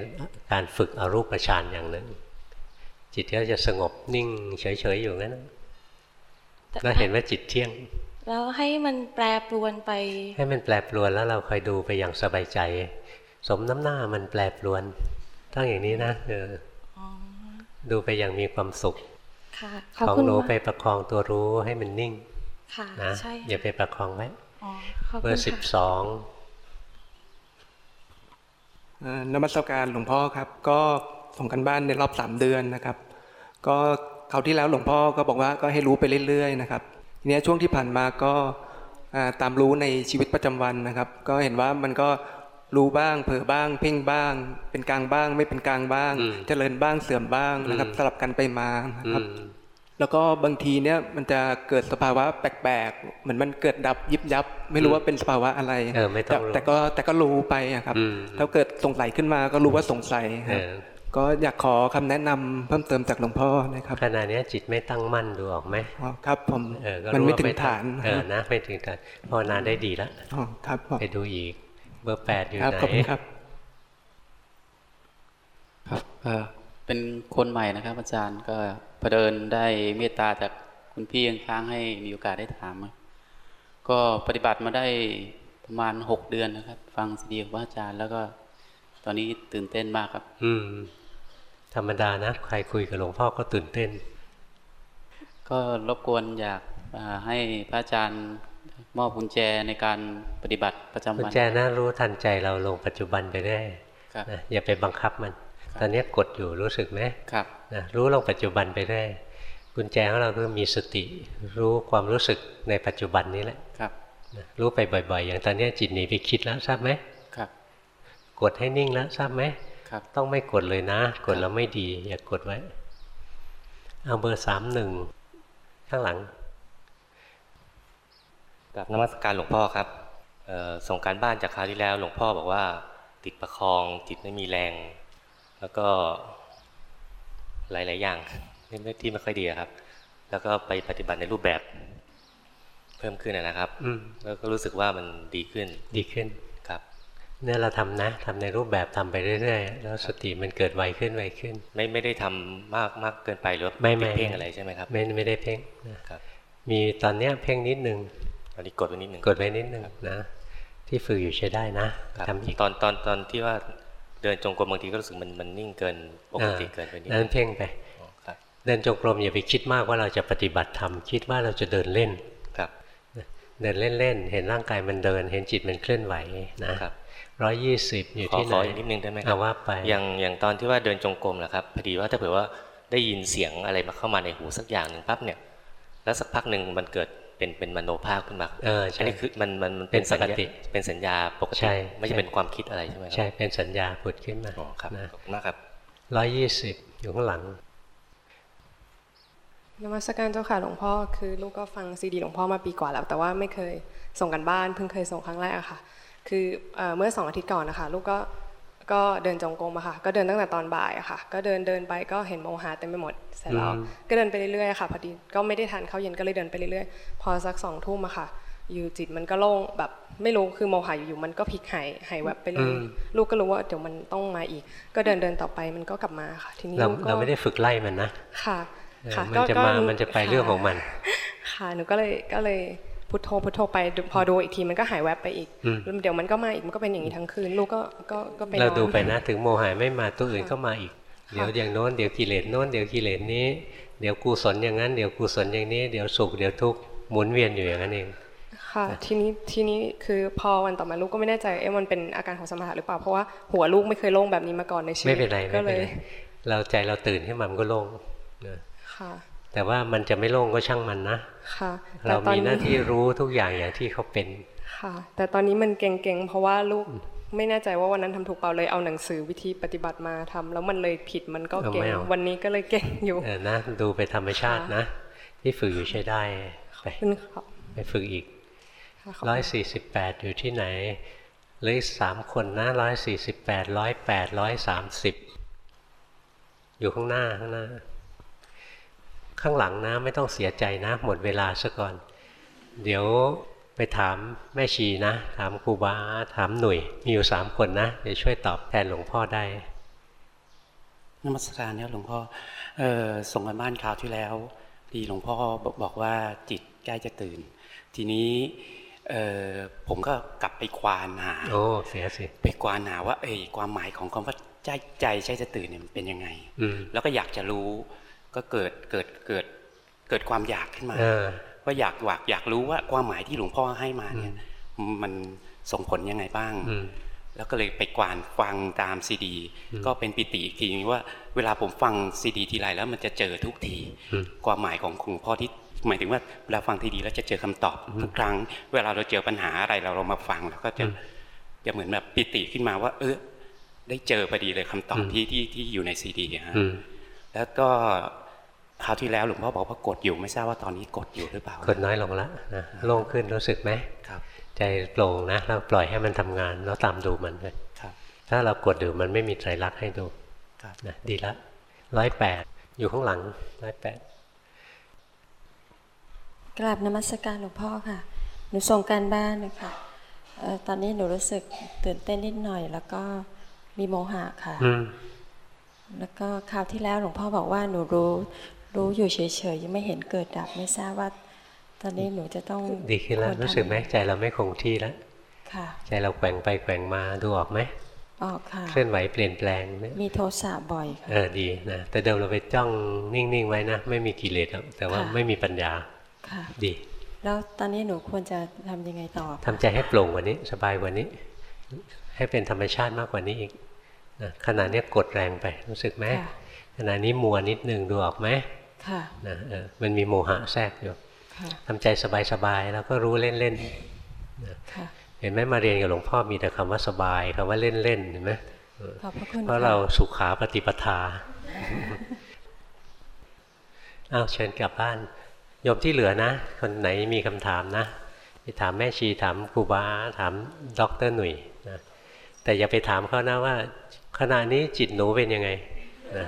การฝึกอรูปฌานอย่างหนึ่งจิตก็จะสงบนิ่งเฉยๆอยู่งั้นนะแล้วเห็นว่าจิตเที่ยง แล้วให้มันแปรปรวนไป ให้มันแปรปรวนแล้วเราคอยดูไปอย่างสบายใจ สมน้ำหน้ามันแปรปรวนต้องอย่างนี้นะเอออดูไปอย่างมีความสุข ค่ะขขอบองคุณหนูมากไปประคองตัวรู้ให้มันนิ่งค่ะนะใช่อย่าไปประคองไว้อ๋อขอบเบคุอณร์สิบค่ะสองเอ่อนมัสการหลวงพ่อครับ ก็ส่งกันบ้านในรอบสามเดือนนะครับ ก็คราวที่แล้วหลวงพ่อก็บอกว่าก็ให้รู้ไปเรื่อยๆนะครับทีนี้ช่วงที่ผ่านมาก็อ่าตามรู้ในชีวิตประจำวันนะครับ ก็เห็นว่ามันก็ รู้บ้าง เผลอบ้าง เพ่งบ้าง เป็นกลางบ้าง ไม่เป็นกลางบ้าง เจริญบ้างเสื่อมบ้างนะครับ สลับกันไปมานะครับ แล้วก็บางทีเนี่ยมันจะเกิดสภาวะแปลกๆ เหมือนมันเกิดดับยิบยับ ไม่รู้ว่าเป็นสภาวะอะไรเออไม่ต้องรู้แต่ก็แต่ก็รู้ไปอะครับอืมแล้วเกิดสงสัยขึ้นมาก็รู้ว่าสงสัยครับเออก็อยากขอคำแนะนำเพิ่มเติมจากหลวงพ่อนะครับขณะนี้จิตไม่ตั้งมั่นดูออกไหมอ๋อครับผมเออก็มันรู้ไม่ว่าถึงตั้ฐานเออนะไม่ถึงฐานภาวนาได้ดีแล้วอ๋อครับผมไปดูอีก เบอร์แปดอยู่ครับไหนขอบคุณครับ ครับก็เป็นคนใหม่นะครับ อาจารย์ก็พอเดินได้เมตตาจากคุณพี่ข้างๆให้มีโอกาสได้ถามครับก็ปฏิบัติมาได้ประมาณหกเดือนนะครับ ฟังซีดีของพระอาจารย์แล้วก็ตอนนี้ตื่นเต้นมากครับ อืม ธรรมดานะ ใครคุยกับหลวงพ่อก็ตื่นเต้น ก็รบกวนอยากให้พระอาจารย์ มอบกุญแจในการปฏิบัติประจำวันกุญแจนะรู้ทันใจเราลงปัจจุบันไปได้นะอย่าไปบังคับมัน ตอนนี้กดอยู่รู้สึกไหมครับนะรู้ลงปัจจุบันไปได้กุญแจของเราคือมีสติ รู้ความรู้สึกในปัจจุบันนี้แหละครับรู้ไปบ่อย ๆ อย่างตอนนี้จิตหนีไปคิดแล้วทราบไหมครับกดให้นิ่งแล้วทราบไหมครับต้องไม่กดเลยนะ กดแล้วไม่ดี อย่ากดไว้เอาเบอร์สามหนึ่งข้างหลัง กับนมัสการหลวงพ่อครับส่งการบ้านจากคราวที่แล้ว หลวงพ่อบอกว่า ติดประคองจิตไม่มีแรง แล้วก็หลาย ๆ อย่างที่ไม่ค่อยดีครับ แล้วก็ไปปฏิบัติในรูปแบบ เพิ่มขึ้นนะครับแล้วก็รู้สึกว่ามันดีขึ้นดีขึ้นครับ เนี่ยเราทำนะทำในรูปแบบทำไปเรื่อย ๆ แล้วสติมันเกิดไวขึ้นไวขึ้น ไม่ไม่ได้ทำมากมากเกินไปหรือไม่ไม่เพ่งอะไรใช่ไหมครับไม่ไม่ได้เพ่งครับมีตอนเนี้ยเพ่งนิดนึงต อนนี้กดไว้นิดนึงกดไว้นิดนึงนะที่ฝึกอยู่ใช้ได้นะทำอีกตอนตอนตอนที่ว่าเดินจงกรมบางทีก็รู้สึกมันมันนิ่งเกินปกติเกินไปนิดนั่นเพ่งไปเดินจงกรมอย่าไปคิดมากว่าเราจะปฏิบัติธรรมคิดว่าเราจะเดินเล่นครับเดินเล่นๆเห็นร่างกายมันเดิน เห็นจิตมันเคลื่อนไหวนะครับร้อยยี่สิบอยู่ที่ไหนขออีกนิดนึงได้ไหมครับว่าไปอย่างอย่างตอนที่ว่าเดินจงกรมแหละครับพอดีว่าถ้าเผื่อว่าได้ยินเสียงอะไรมาเข้ามาในหูสักอย่างหนึ่งปั๊บเนี่ยแล้วสักพักหนึ่งมันเกิด เป็นเป็นมโนภาพขึ้นมาเออใช่อันนี้คือมันมันเป็นปกติเป็นสัญญาปกติไม่ใช่เป็นความคิดอะไรใช่ไหมใช่เป็นสัญญาผุดขึ้นมาอ๋อครับขอบคุณมากครับร้อยยี่สิบอยู่ข้างหลังนมัสการเจ้าค่ะหลวงพ่อคือลูกก็ฟังซีดีหลวงพ่อมาปีกว่าแล้ว แต่ว่าไม่เคยส่งกันบ้านเพิ่งเคยส่งครั้งแรกอะค่ะ คือเมื่อสองอาทิตย์ก่อนนะคะลูกก็ ก็เดินจงกรมอะค่ะ ก็เดินตั้งแต่ตอนบ่ายอะค่ะ ก็เดินเดินไปก็เห็นโมหะเต็มไปหมด เสร็จแล้วก็เดินไปเรื่อยๆค่ะพอดีก็ไม่ได้ทานข้าวเย็นก็เลยเดินไปเรื่อยๆ พอสักสองทุ่มอะค่ะ อยู่จิตมันก็โล่งแบบไม่รู้คือโมหะอยู่ๆมันก็พลิกหายหายแวบไปเลยลูกก็รู้ว่าเดี๋ยวมันต้องมาอีก ก็เดินเดินต่อไปมันก็กลับมาค่ะ ทีนี้เราเราไม่ได้ฝึกไล่มันนะค่ะค่ะมันจะมามันจะไปเรื่องของมัน ค่ะหนูก็เลยก็เลย พุทโธพุทโธไปพอดูอีกทีมันก็หายแวบไปอีกเดี๋ยวมันก็มาอีกมันก็เป็นอย่างนี้ทั้งคืนลูกก็ก็ก็ไปเราดูไปนะถึงโมหายไม่มาตัวอื่นก็มาอีก เดี๋ยวอย่างโน้นเดี๋ยวกิเลสโน้นเดี๋ยวกิเลสนี้ เดี๋ยวกุศลอย่างนั้นเดี๋ยวกุศลอย่างนี้เดี๋ยวสุขเดี๋ยวทุกข์หมุนเวียนอยู่อย่างนั้นเองค่ะทีนี้ทีนี้คือพอวันต่อมาลูกก็ไม่แน่ใจเอ๊ะมันเป็นอาการของสมถะหรือเปล่าเพราะว่าหัวลูกไม่เคยโล่งแบบนี้มาก่อนในชีวิตไม่เป็นไรก็เลย เราใจเราตื่นให้มันก็โล่งค่ะ แต่ว่ามันจะไม่โล่งก็ช่างมันนะค่ะเรามีหน้าที่รู้ทุกอย่างอย่างที่เขาเป็นค่ะ แต่ตอนนี้มันเก่งๆเพราะว่าลูกไม่แน่ใจว่าวันนั้นทำถูกเปล่าเลยเอาหนังสือวิธีปฏิบัติมาทำแล้วมันเลยผิดมันก็เก่งวันนี้ก็เลยเก่งอยู่เออนะดูไปธรรมชาตินะ ที่ฝึกอยู่ใช้ได้ไปไปฝึกอีกร้อยสี่สิบแปดอยู่ที่ไหนเหลือสามคนนะร้อยสี่สิบแปดร้อยแปดร้อยสามสิบอยู่ข้างหน้าข้างหน้า ข้างหลังนะไม่ต้องเสียใจนะ หมดเวลาซะก่อน เดี๋ยวไปถามแม่ชีนะ ถามครูบาถามหนุ่ยมีอยู่สามคนนะเดี๋ยวช่วยตอบแทนหลวงพ่อได้นมัสการเนี่ยหลวงพ่อออส่งกันบ้านคราวที่แล้วดีหลวงพ่อบอกว่าจิตใกล้จะตื่น ทีนี้ผมก็กลับไปควานหาโอ้เสียสิไปควานหาว่าเอ้ความหมายของคำว่าใจใจใช่จะตื่นเนี่ยเป็นยังไงแล้วก็อยากจะรู้ ก็เกิดเกิดเกิดเกิดความอยากขึ้นมาว่าอยากอยากอยากรู้ว่าความหมายที่หลวงพ่อให้มาเนี่ย มันส่งผลยังไงบ้าง แล้วก็เลยไปกวานฟังตามซีดี ก็เป็นปิติอีกทีว่าเวลาผมฟังซีดีทีไรแล้วมันจะเจอทุกที ความหมายของหลวงพ่อที่หมายถึงว่าเวลาฟังทีดีแล้วจะเจอคำตอบทุกครั้ง เวลาเราเจอปัญหาอะไรเราเรามาฟังแล้วก็จะจะเหมือนแบบปิติขึ้นมาว่า เออได้เจอพอดีเลยคำตอบที่ที่ที่อยู่ในซีดีฮะ แล้วก็คราวที่แล้วหลวงพ่อบอกว่ากดอยู่ไม่ทราบว่าตอนนี้กดอยู่หรือเปล่ากดน้อยลงแล้วนะโล่งขึ้นรู้สึกไหมครับ ใจโปร่งนะเราปล่อยให้มันทำงานแล้วตามดูมันเลยครับ ถ้าเรากดอยู่มันไม่มีไตรลักษณ์ให้ดูนะดีละร้อยแปดอยู่ข้างหลังร้อยแปดกราบนมัสการหลวงพ่อค่ะ หนูส่งการบ้านนะคะตอนนี้หนูรู้สึกตื่นเต้นนิดหน่อย แล้วก็มีโมหะค่ะ แล้วก็คราวที่แล้วหลวงพ่อบอกว่าหนูรู้รู้อยู่เฉยๆยังไม่เห็นเกิดดับไม่ทราบว่า ตอนนี้หนูจะต้องดีขึ้นแล้วรู้สึกไหมใจเราไม่คงที่แล้วใจเราแกว่งไปแกว่งมาดูออกไหมออกค่ะเคลื่อนไหวเปลี่ยนแปลงมีโทสะบ่อยค่ะเออดีนะแต่เดิมเราไปจ้องนิ่งๆไว้นะไม่มีกิเลสแต่ว่าไม่มีปัญญาค่ะดี แล้วตอนนี้หนูควรจะทำยังไงต่อทำใจให้โปร่งกว่านี้สบายกว่านี้ ให้เป็นธรรมชาติมากกว่านี้อีก นะขณะนี้กดแรงไปรู้สึกไหมค่ะขณะนี้มัวนิดนึงดูออกไหมค่ะนะเออมันมีโมหะแทรกอยู่ค่ะทำใจสบายๆแล้วก็รู้เล่นๆนะค่ะเห็นไหมมาเรียนกับหลวงพ่อมีแต่คำว่าสบายคำว่าเล่นๆเห็นไหมเออขอบพระคุณเพราะค่ะเราสุขาปฏิปทาอ้าวเชิญกลับบ้านโยมที่เหลือนะ คนไหนมีคำถามนะไปถามแม่ชีถามครูบาถามด็อกเตอร์หนุ่ยนะแต่อย่าไปถามเขานะว่า ขณะนี้จิตหนูเป็นยังไงนะ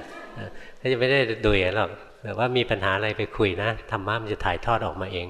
ถ้าจะไม่ได้ดูอย่างนั้นหรอกแต่ว่ามีปัญหาอะไรไปคุยนะธรรมะมันจะถ่ายทอดออกมาเอง